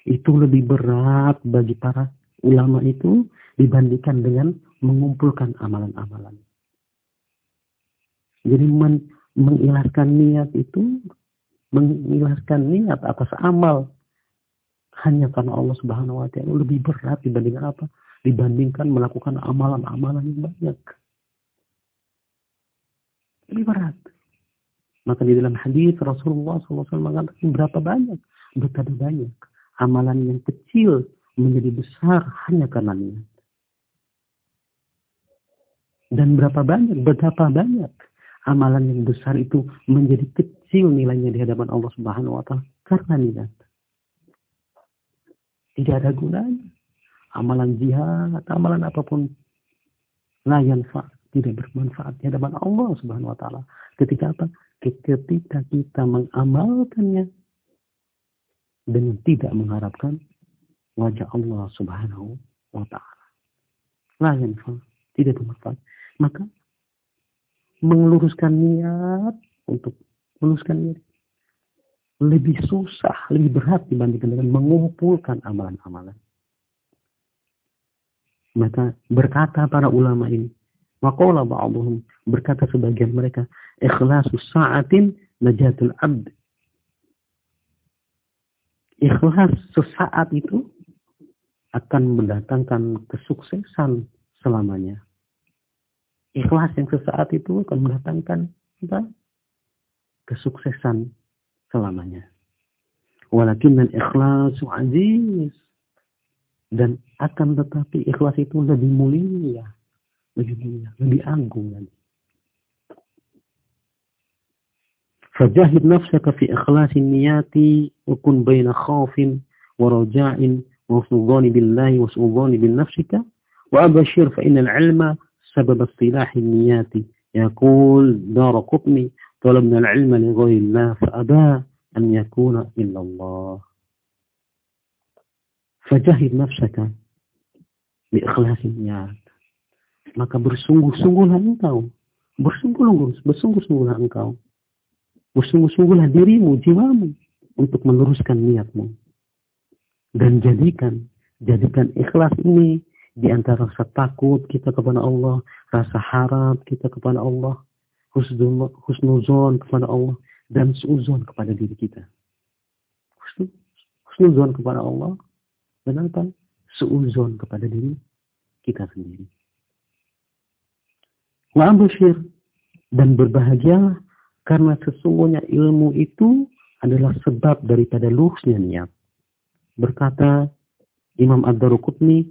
S1: itu lebih berat bagi para ulama itu dibandingkan dengan mengumpulkan amalan-amalan. Jadi men mengilaskan niat itu mengilaskan niat atas amal hanya karena Allah Subhanahu wa taala lebih berat dibandingkan apa? Dibandingkan melakukan amalan-amalan yang banyak. Lebih berat. Maka di dalam hadis Rasulullah SAW mengatakan berapa banyak, betapa banyak amalan yang kecil menjadi besar hanya karena niat. Dan berapa banyak, betapa banyak amalan yang besar itu menjadi kecil nilainya di hadapan Allah Subhanahu wa taala karena niat. Tidak ada gunanya. Amalan jihad, amalan apa pun layan tidak bermanfaat di hadapan Allah Subhanahu wa taala. Ketika apa? ketika kita mengamalkannya dengan tidak mengharapkan wajah Allah Subhanahu wa taala. La tidak bermanfaat. Maka meluruskan niat untuk meluruskan niat lebih susah, lebih berat dibandingkan dengan mengumpulkan amalan-amalan. Maka berkata para ulama ini, Waqala ba'aduhum berkata sebagian mereka, ikhlasu sa'atin najatul abd. Ikhlas sesaat itu akan mendatangkan kesuksesan selamanya. Ikhlas yang sesaat itu akan mendatangkan apa? kesuksesan selamanya. Walakin dan ikhlas aziz. Dan akan tetapi ikhlas itu lebih mulia. Lebih mulia, lebih agung lagi. Fajahid nafsaka fi ikhlasin niyati ukun baina khawfin wa raja'in الظن بالله وسوء الظن بنفسك وأبشر فإن العلم سبب اصطلاح النيات يقول دار قطني طلبنا العلم لغير الله فأبى أن يكون إلا الله فجاهد نفسك بإخلاص النيات maka bersungguh-sungguhlah engkau. Bersungguh-sungguh, bersungguh-sungguhlah engkau. Bersungguh-sungguhlah dirimu, jiwamu untuk meluruskan niatmu. Dan jadikan, jadikan ikhlas ini di antara rasa takut kita kepada Allah, rasa harap kita kepada Allah, husnuzon kepada Allah, dan suuzon kepada diri kita. Husnuzon kepada Allah, dan apa? Suuzon kepada diri kita sendiri. Wa abushir. Dan berbahagialah karena sesungguhnya ilmu itu adalah sebab daripada lurusnya niat. Berkata Imam Ad-Daruqutni,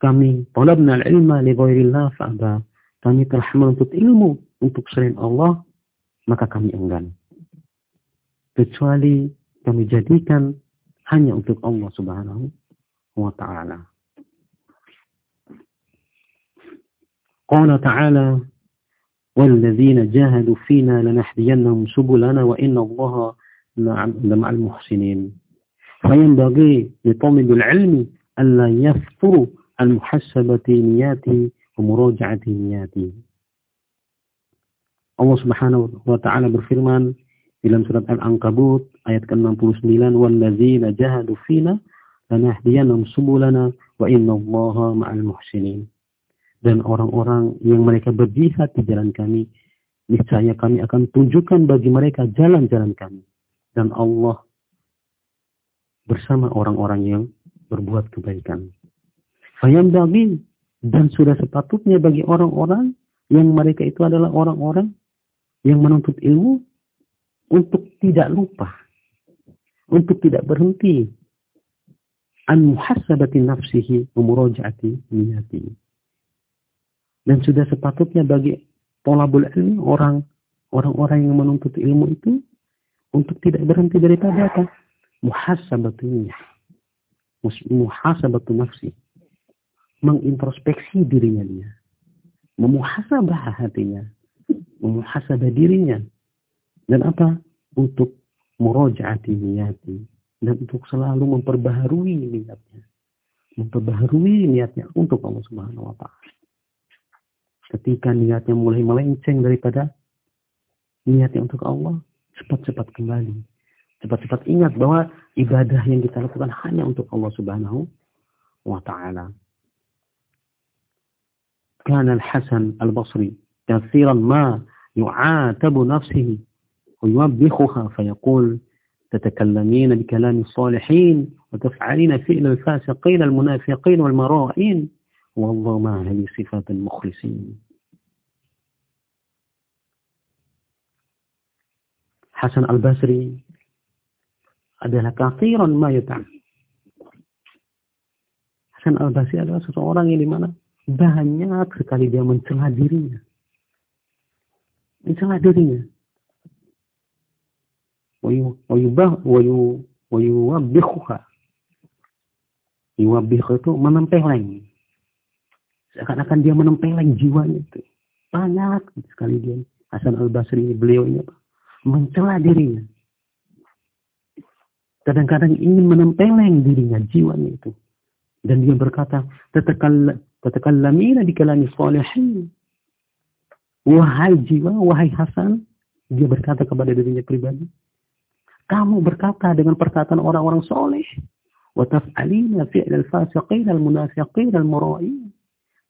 S1: kami talabna al-ilma li ghairillah fa'aba. Kami telah menuntut ilmu untuk selain Allah, maka kami enggan. Kecuali kami jadikan hanya untuk Allah Subhanahu wa taala. Qala ta'ala والذين جاهدوا فينا لنهدينهم سبلنا وإن الله لمع المحسنين فينبغي لطالب العلم ألا يفطر عن محسبة نياته ومراجعة نياته Allah Subhanahu wa taala berfirman dalam surat Al-Ankabut ayat ke-69 walladzina jahadu fina lanahdiyannahum subulana wa innallaha ma'al muhsinin dan orang-orang yang mereka berjihad di jalan kami, niscaya kami akan tunjukkan bagi mereka jalan-jalan kami. Dan Allah bersama orang-orang yang berbuat kebaikan. Fayambagi dan sudah sepatutnya bagi orang-orang yang mereka itu adalah orang-orang yang menuntut ilmu untuk tidak lupa, untuk tidak berhenti an muhasabati nafsihi wa murajaati niyatihi dan sudah sepatutnya bagi tolabul ilmi orang orang-orang yang menuntut ilmu itu untuk tidak berhenti daripada apa? Muhasabatunya. Muhasabatu nafsi. Mengintrospeksi dirinya dia. Memuhasabah hatinya. Memuhasabah dirinya. Dan apa? Untuk murojaati niyati. Dan untuk selalu memperbaharui niatnya. Memperbaharui niatnya untuk Allah Subhanahu wa taala ketika niatnya mulai melenceng daripada niatnya untuk Allah, cepat-cepat kembali. Cepat-cepat ingat bahwa ibadah yang kita lakukan hanya untuk Allah Subhanahu wa taala. كان الحسن البصري كثيرا ما يعاتب نفسه ويوبخها فيقول تتكلمين بكلام الصالحين وتفعلين فعل الفاسقين المنافقين والمرائين والله ما هذه صفات المخلصين Hasan al-Basri adalah kafiran mayutan. Hasan al-Basri adalah seseorang yang di mana banyak sekali dia mencela dirinya. Mencela dirinya. Wayuwabbihuha. Yuwabbih itu menempeleng. Seakan-akan dia menempeleng jiwanya itu. Banyak sekali dia. Hasan al-Basri ini, beliau ini apa? mencela dirinya. Kadang-kadang ingin menempeleng dirinya, jiwanya itu. Dan dia berkata, tatakallamina di kalami salihin. Wahai jiwa, wahai Hasan, dia berkata kepada dirinya pribadi, kamu berkata dengan perkataan orang-orang soleh. Wataf'alina fi'l al-fasiqin al-munafiqin al-mura'in.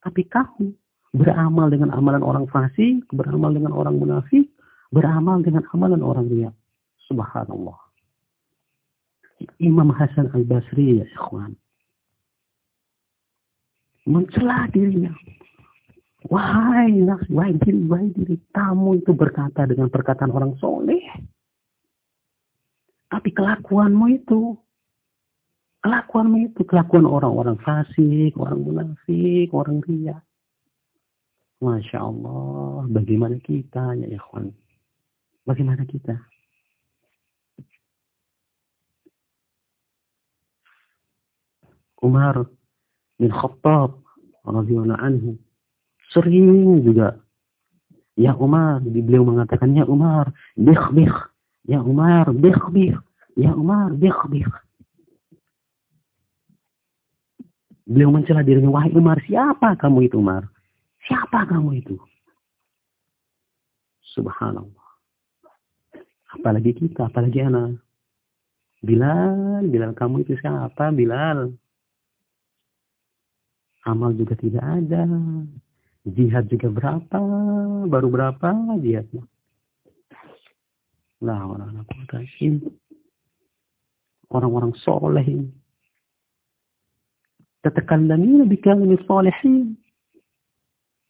S1: Tapi kamu beramal dengan amalan orang fasik, beramal dengan orang munafik, beramal dengan amalan orang ria. Subhanallah. Imam Hasan al-Basri ya ikhwan. Mencela dirinya. Wahai wahai diri, wahai diri. Kamu itu berkata dengan perkataan orang soleh. Tapi kelakuanmu itu. Kelakuanmu itu kelakuan orang-orang fasik, orang munafik, orang ria. Masya Allah, bagaimana kita ya ikhwan. Bagaimana kita? Umar bin Khattab radhiyallahu anhu. Sering juga. Ya Umar beliau mengatakan ya Umar bikh bikh ya Umar bikh bikh ya Umar bikh bikh beliau mencela dirinya wahai Umar siapa kamu itu Umar? Siapa kamu itu? Subhanallah. Apalagi kita, apalagi anak. Bilal, Bilal kamu itu siapa? Bilal. Amal juga tidak ada. Jihad juga berapa? Baru berapa jihadnya? Lah orang-orang. Orang-orang soleh ini. Tatakallamina bikalami solehin.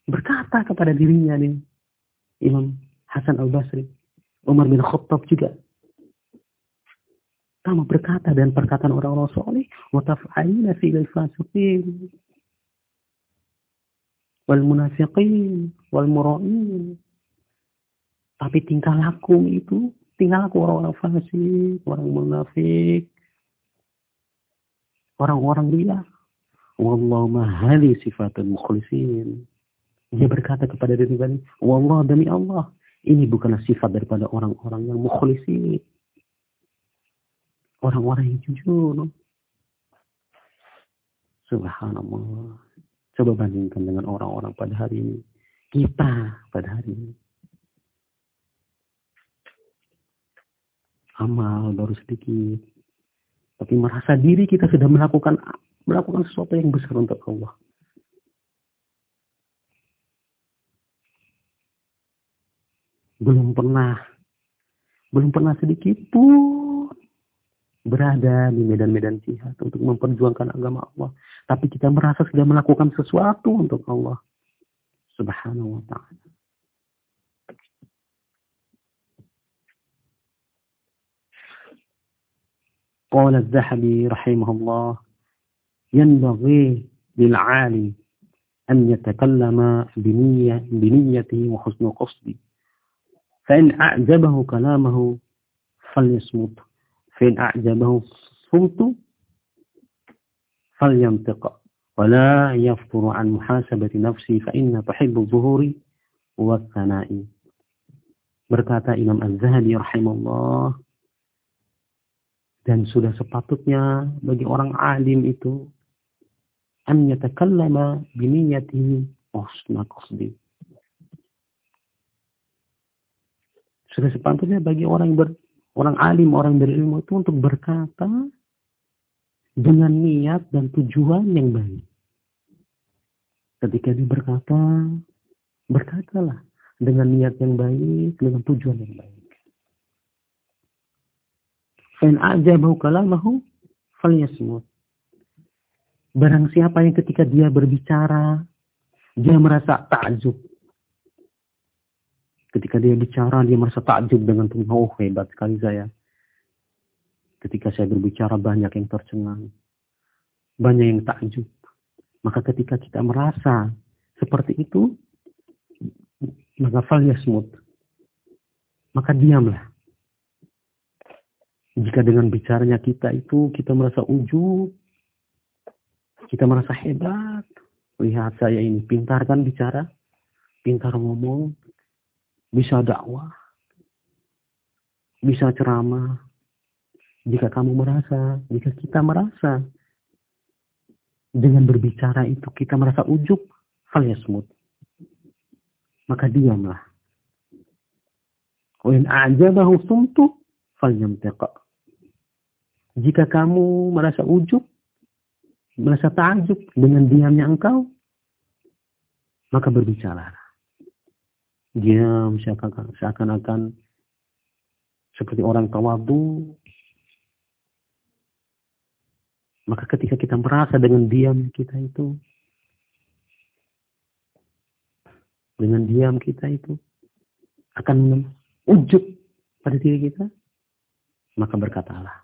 S1: Berkata kepada dirinya nih. Imam Hasan al-Basri. Umar bin Khattab juga. Pertama berkata dan perkataan orang-orang soleh. Wataf'ayina fi'il fasiqin. Wal munafiqin. Wal mura'in. Tapi tingkah laku itu. Tingkah laku orang-orang fasik. Orang munafik. Orang-orang dia. Wallahu mahali sifatul mukhlisin. Dia berkata kepada diri sendiri. Wallah demi Allah. Ini bukanlah sifat daripada orang-orang yang mukhlisin orang-orang yang jujur. Subhanallah. Coba bandingkan dengan orang-orang pada hari ini. Kita pada hari ini. Amal baru sedikit. Tapi merasa diri kita sudah melakukan melakukan sesuatu yang besar untuk Allah. Belum pernah belum pernah sedikit pun berada di medan-medan jihad untuk memperjuangkan agama Allah. Tapi kita merasa sudah melakukan sesuatu untuk Allah subhanahu wa ta'ala. قال الذهبي رحمه الله ينبغي للعالم أن يتكلم بنية بنيته وحسن قصده فإن أعجبه كلامه فليصمت فإن أعجبه صمت فلينطق ولا يفطر عن محاسبة نفسي فإن تحب الظهور والثناء berkata Imam Az-Zahabi rahimahullah dan sudah sepatutnya bagi orang alim itu an yatakallama biniyatihi husna qasdi sudah sepatutnya bagi orang yang ber, orang alim, orang berilmu itu untuk berkata dengan niat dan tujuan yang baik. Ketika dia berkata, berkatalah dengan niat yang baik, dengan tujuan yang baik. Fa'in a'jabahu kalamahu falyasmut. Barang siapa yang ketika dia berbicara, dia merasa takjub, Ketika dia bicara, dia merasa takjub dengan Tuhan. Oh, hebat sekali saya. Ketika saya berbicara, banyak yang tercengang. Banyak yang takjub. Maka ketika kita merasa seperti itu, maka fal yasmut. Maka diamlah. Jika dengan bicaranya kita itu, kita merasa ujub, kita merasa hebat. Lihat saya ini, pintar kan bicara, pintar ngomong, bisa dakwah, bisa ceramah. Jika kamu merasa, jika kita merasa dengan berbicara itu kita merasa ujub, fal yasmut. Maka diamlah. Wa in a'jabahu sumtu falyamtiqa. Jika kamu merasa ujub, merasa takjub dengan diamnya engkau, maka berbicara diam seakan-akan seperti orang tawadu. Maka ketika kita merasa dengan diam kita itu dengan diam kita itu akan ujub pada diri kita maka berkatalah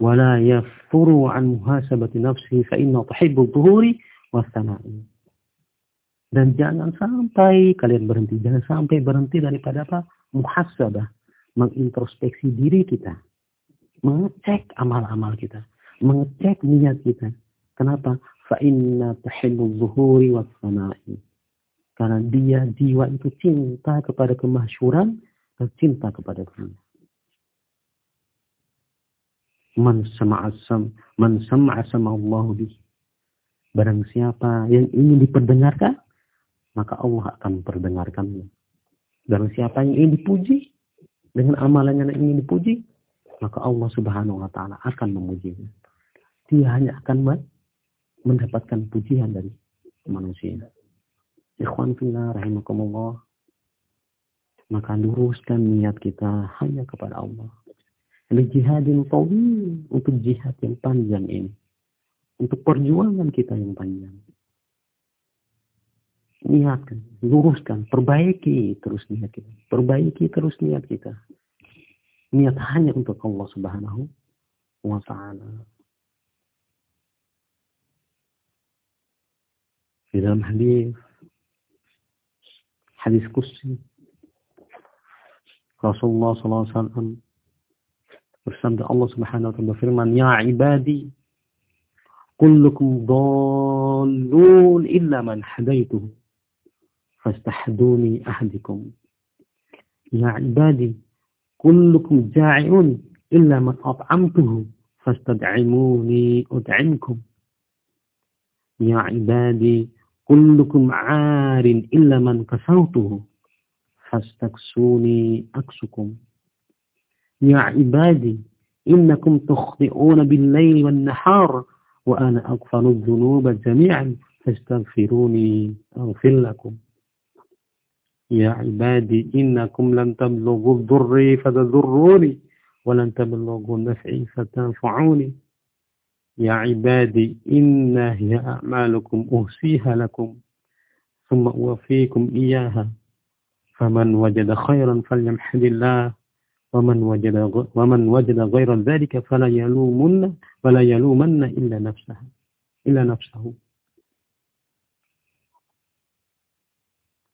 S1: wala yafuru an muhasabati nafsi fa inna tuhibbu dhuhuri wa dan jangan sampai kalian berhenti. Jangan sampai berhenti daripada apa? Muhasabah. Mengintrospeksi diri kita. Mengecek amal-amal kita. Mengecek niat kita. Kenapa? Fa'inna tahibu zuhuri wa Karena dia jiwa itu cinta kepada kemasyuran dan cinta kepada dunia. Man sama'asam, man sama'asam Allah Barang siapa yang ingin diperdengarkan, maka Allah akan memperdengarkannya. Dan siapa yang ingin dipuji, dengan amalannya yang ingin dipuji, maka Allah subhanahu wa ta'ala akan memujinya. Dia hanya akan mendapatkan pujian dari manusia. Ikhwan fillah rahimakumullah. Maka luruskan niat kita hanya kepada Allah. Li jihadin tawil. Untuk jihad yang panjang ini. Untuk perjuangan kita yang panjang niatkan, luruskan, perbaiki terus niat kita. Perbaiki terus niat kita. Niat hanya untuk Allah Subhanahu wa taala. Di dalam hadis hadis kursi Rasulullah SAW bersabda Allah Subhanahu wa taala berfirman, "Ya ibadi, kullukum dhallun illa man hadaituhu, fastahduni ahdikum." Ya ibadi, kullukum ja'iun illa man at'amtuhu fastad'imuni ud'imkum. Ya ibadi, kullukum 'arin illa man kasautuhu fastaksuni aksukum. Ya ibadi, innakum tukhti'una bil-laili wan-nahar wa ana aghfaru dzunuba jami'an fastaghfiruni aghfir lakum. يا عبادي إنكم لن تبلغوا الضر فتضروني ولن تبلغوا النفع فتنفعوني. يا عبادي إن هي أعمالكم أهسيها لكم ثم أوفيكم إياها. فمن وجد خيرا فليمحد الله ومن وجد ومن وجد غير ذلك فلا يلومن ولا يلومن إلا نفسه إلا نفسه.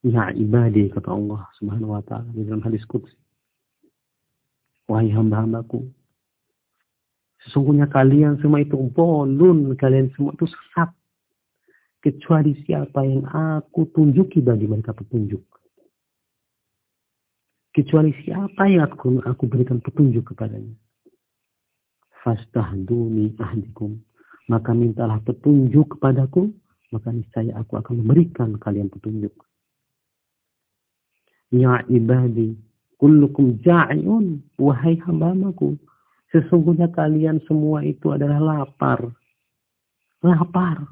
S1: Ya ibadi kata Allah Subhanahu wa taala di dalam hadis qudsi. Wahai hamba-hambaku, sesungguhnya kalian semua itu bolun, kalian semua itu sesat. Kecuali siapa yang aku tunjuki bagi mereka petunjuk. Kecuali siapa yang aku, aku berikan petunjuk kepadanya. Fastahduni ahdikum. Maka mintalah petunjuk kepadaku, maka niscaya aku akan memberikan kalian petunjuk. Ya ibadi, kullukum ja'iun, wahai hamba-hambaku. Sesungguhnya kalian semua itu adalah lapar. Lapar.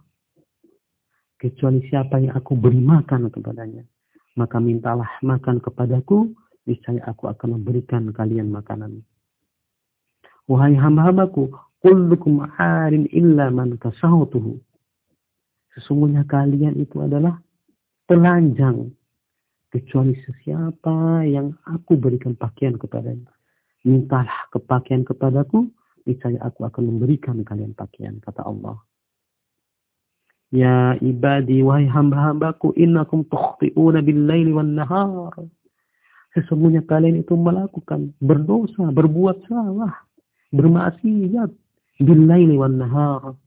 S1: Kecuali siapa yang aku beri makan kepadanya. Maka mintalah makan kepadaku, niscaya aku akan memberikan kalian makanan. Wahai hamba-hambaku, kullukum arin illa man kasautuhu. Sesungguhnya kalian itu adalah telanjang kecuali sesiapa yang aku berikan pakaian kepadanya. Mintalah kepakaian kepadaku, niscaya aku akan memberikan kalian pakaian, kata Allah. Ya ibadi, wahai hamba-hambaku, innakum tukhti'una bil-laili wan nahar. Sesungguhnya kalian itu melakukan berdosa, berbuat salah, bermaksiat bil-laili wan nahar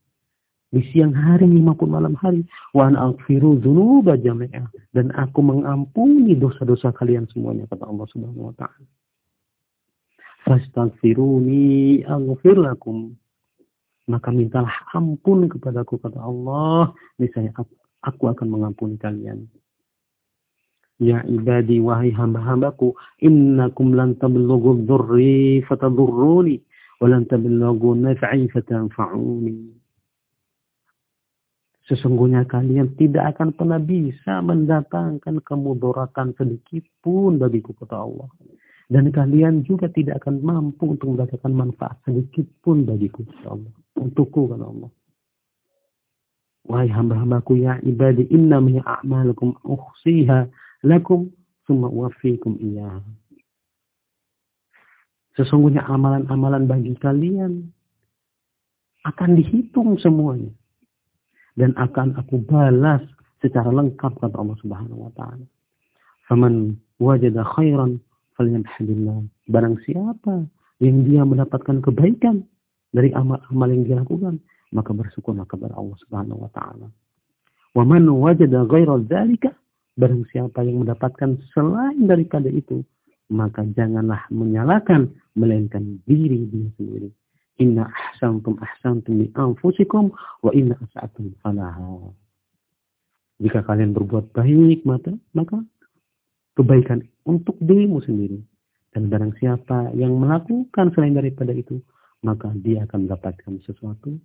S1: di siang hari maupun malam hari wa an aghfiru dzunuba jami'a. Dan aku mengampuni dosa-dosa kalian semuanya kata Allah Subhanahu wa taala. Fastaghfiruni aghfir lakum. Maka mintalah ampun kepadaku kata Allah. Niscaya aku, akan mengampuni kalian. Ya ibadi wahai hamba-hambaku innakum lan tablughu dzurri fatadurruni wa lan tablughu naf'i fatanfa'uni Sesungguhnya kalian tidak akan pernah bisa mendatangkan kemudoratan sedikit pun bagiku kata Allah. Dan kalian juga tidak akan mampu untuk mendapatkan manfaat sedikit pun bagiku kata Allah. Untukku kata Allah. Wahai hamba-hambaku ya ibadi inna mihi a'malukum ukhsiha lakum summa wafikum iya. Sesungguhnya amalan-amalan bagi kalian akan dihitung semuanya dan akan aku balas secara lengkap kata Allah Subhanahu wa taala. Faman wajada khairan falyamhadillah. Barang siapa yang dia mendapatkan kebaikan dari amal-amal yang dia lakukan, maka bersyukurlah kepada Allah Subhanahu wa taala. Wa man wajada ghairal dzalika, barang siapa yang mendapatkan selain daripada itu, maka janganlah menyalahkan melainkan diri dia sendiri. Inna ahsantum ahsantum li anfusikum wa inna as'atum falaha. Jika kalian berbuat baik, maka, maka kebaikan untuk dirimu sendiri. Dan barang siapa yang melakukan selain daripada itu, maka dia akan mendapatkan sesuatu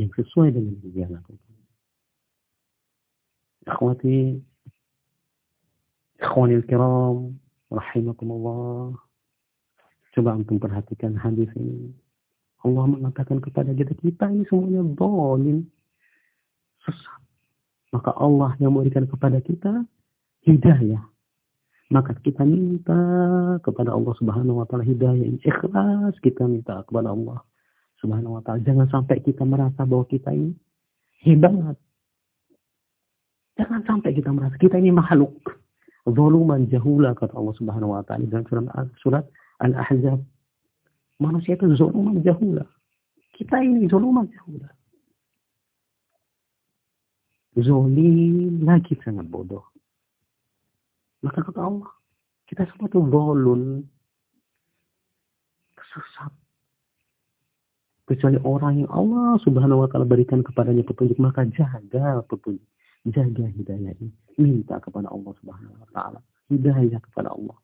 S1: yang sesuai dengan yang dia lakukan. Akhwati, ikhwanil kiram, rahimakumullah. Coba untuk perhatikan hadis ini. Allah mengatakan kepada kita, kita ini semuanya dolim. Sesat. Maka Allah yang memberikan kepada kita hidayah. Maka kita minta kepada Allah Subhanahu wa taala hidayah yang ikhlas kita minta kepada Allah Subhanahu wa taala. Jangan sampai kita merasa bahwa kita ini hebat. Jangan sampai kita merasa kita ini makhluk. Zoluman jahula kata Allah Subhanahu wa taala dalam surat Al-Ahzab. Manusia itu zoluman jahula. Kita ini zoluman jahula. Zolim lagi sangat bodoh. Maka kata Allah, kita semua itu bolun. Kesesat. Kecuali orang yang Allah subhanahu wa ta'ala berikan kepadanya petunjuk. Maka jaga petunjuk. Jaga hidayah ini. Minta kepada Allah subhanahu wa ta'ala. Hidayah kepada Allah.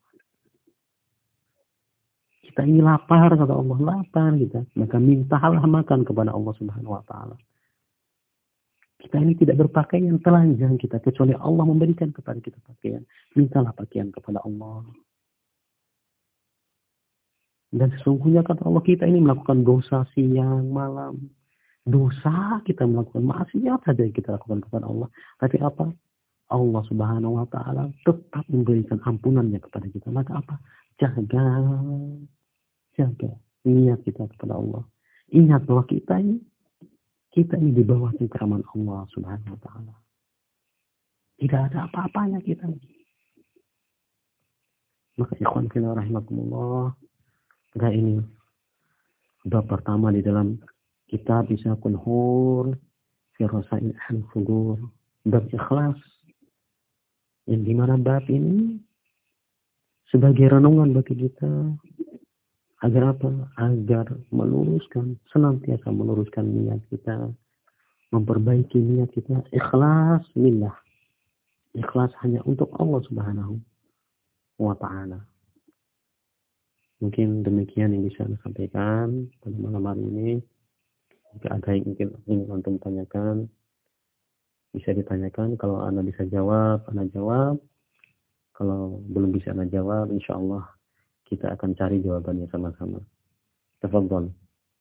S1: Kita ini lapar kata Allah. Lapar kita. Maka mintalah makan kepada Allah subhanahu wa ta'ala. Kita ini tidak berpakaian telanjang kita kecuali Allah memberikan kepada kita pakaian. Mintalah pakaian kepada Allah. Dan sesungguhnya kata Allah kita ini melakukan dosa siang malam. Dosa kita melakukan maksiat saja yang kita lakukan kepada Allah. Tapi apa? Allah subhanahu wa ta'ala tetap memberikan ampunannya kepada kita. Maka apa? Jaga. Jaga niat kita kepada Allah. Ingat bahwa kita ini kita ini di bawah cengkraman Allah Subhanahu wa taala. Tidak ada apa-apanya kita. Maka ikhwan fillah rahimakumullah. Nah ini bab pertama di dalam kitab bisa kunhur fi rasail ahli fugur bab ikhlas yang di mana bab ini sebagai renungan bagi kita Agar apa? Agar meluruskan, senantiasa meluruskan niat kita. Memperbaiki niat kita. Ikhlas lillah. Ikhlas hanya untuk Allah subhanahu wa ta'ala. Mungkin demikian yang bisa saya sampaikan pada malam hari ini. Jika ada yang mungkin ingin untuk tanyakan, bisa ditanyakan. Kalau Anda bisa jawab, Anda jawab. Kalau belum bisa Anda jawab, insya Allah kita akan cari jawabannya sama-sama. Tafadhol.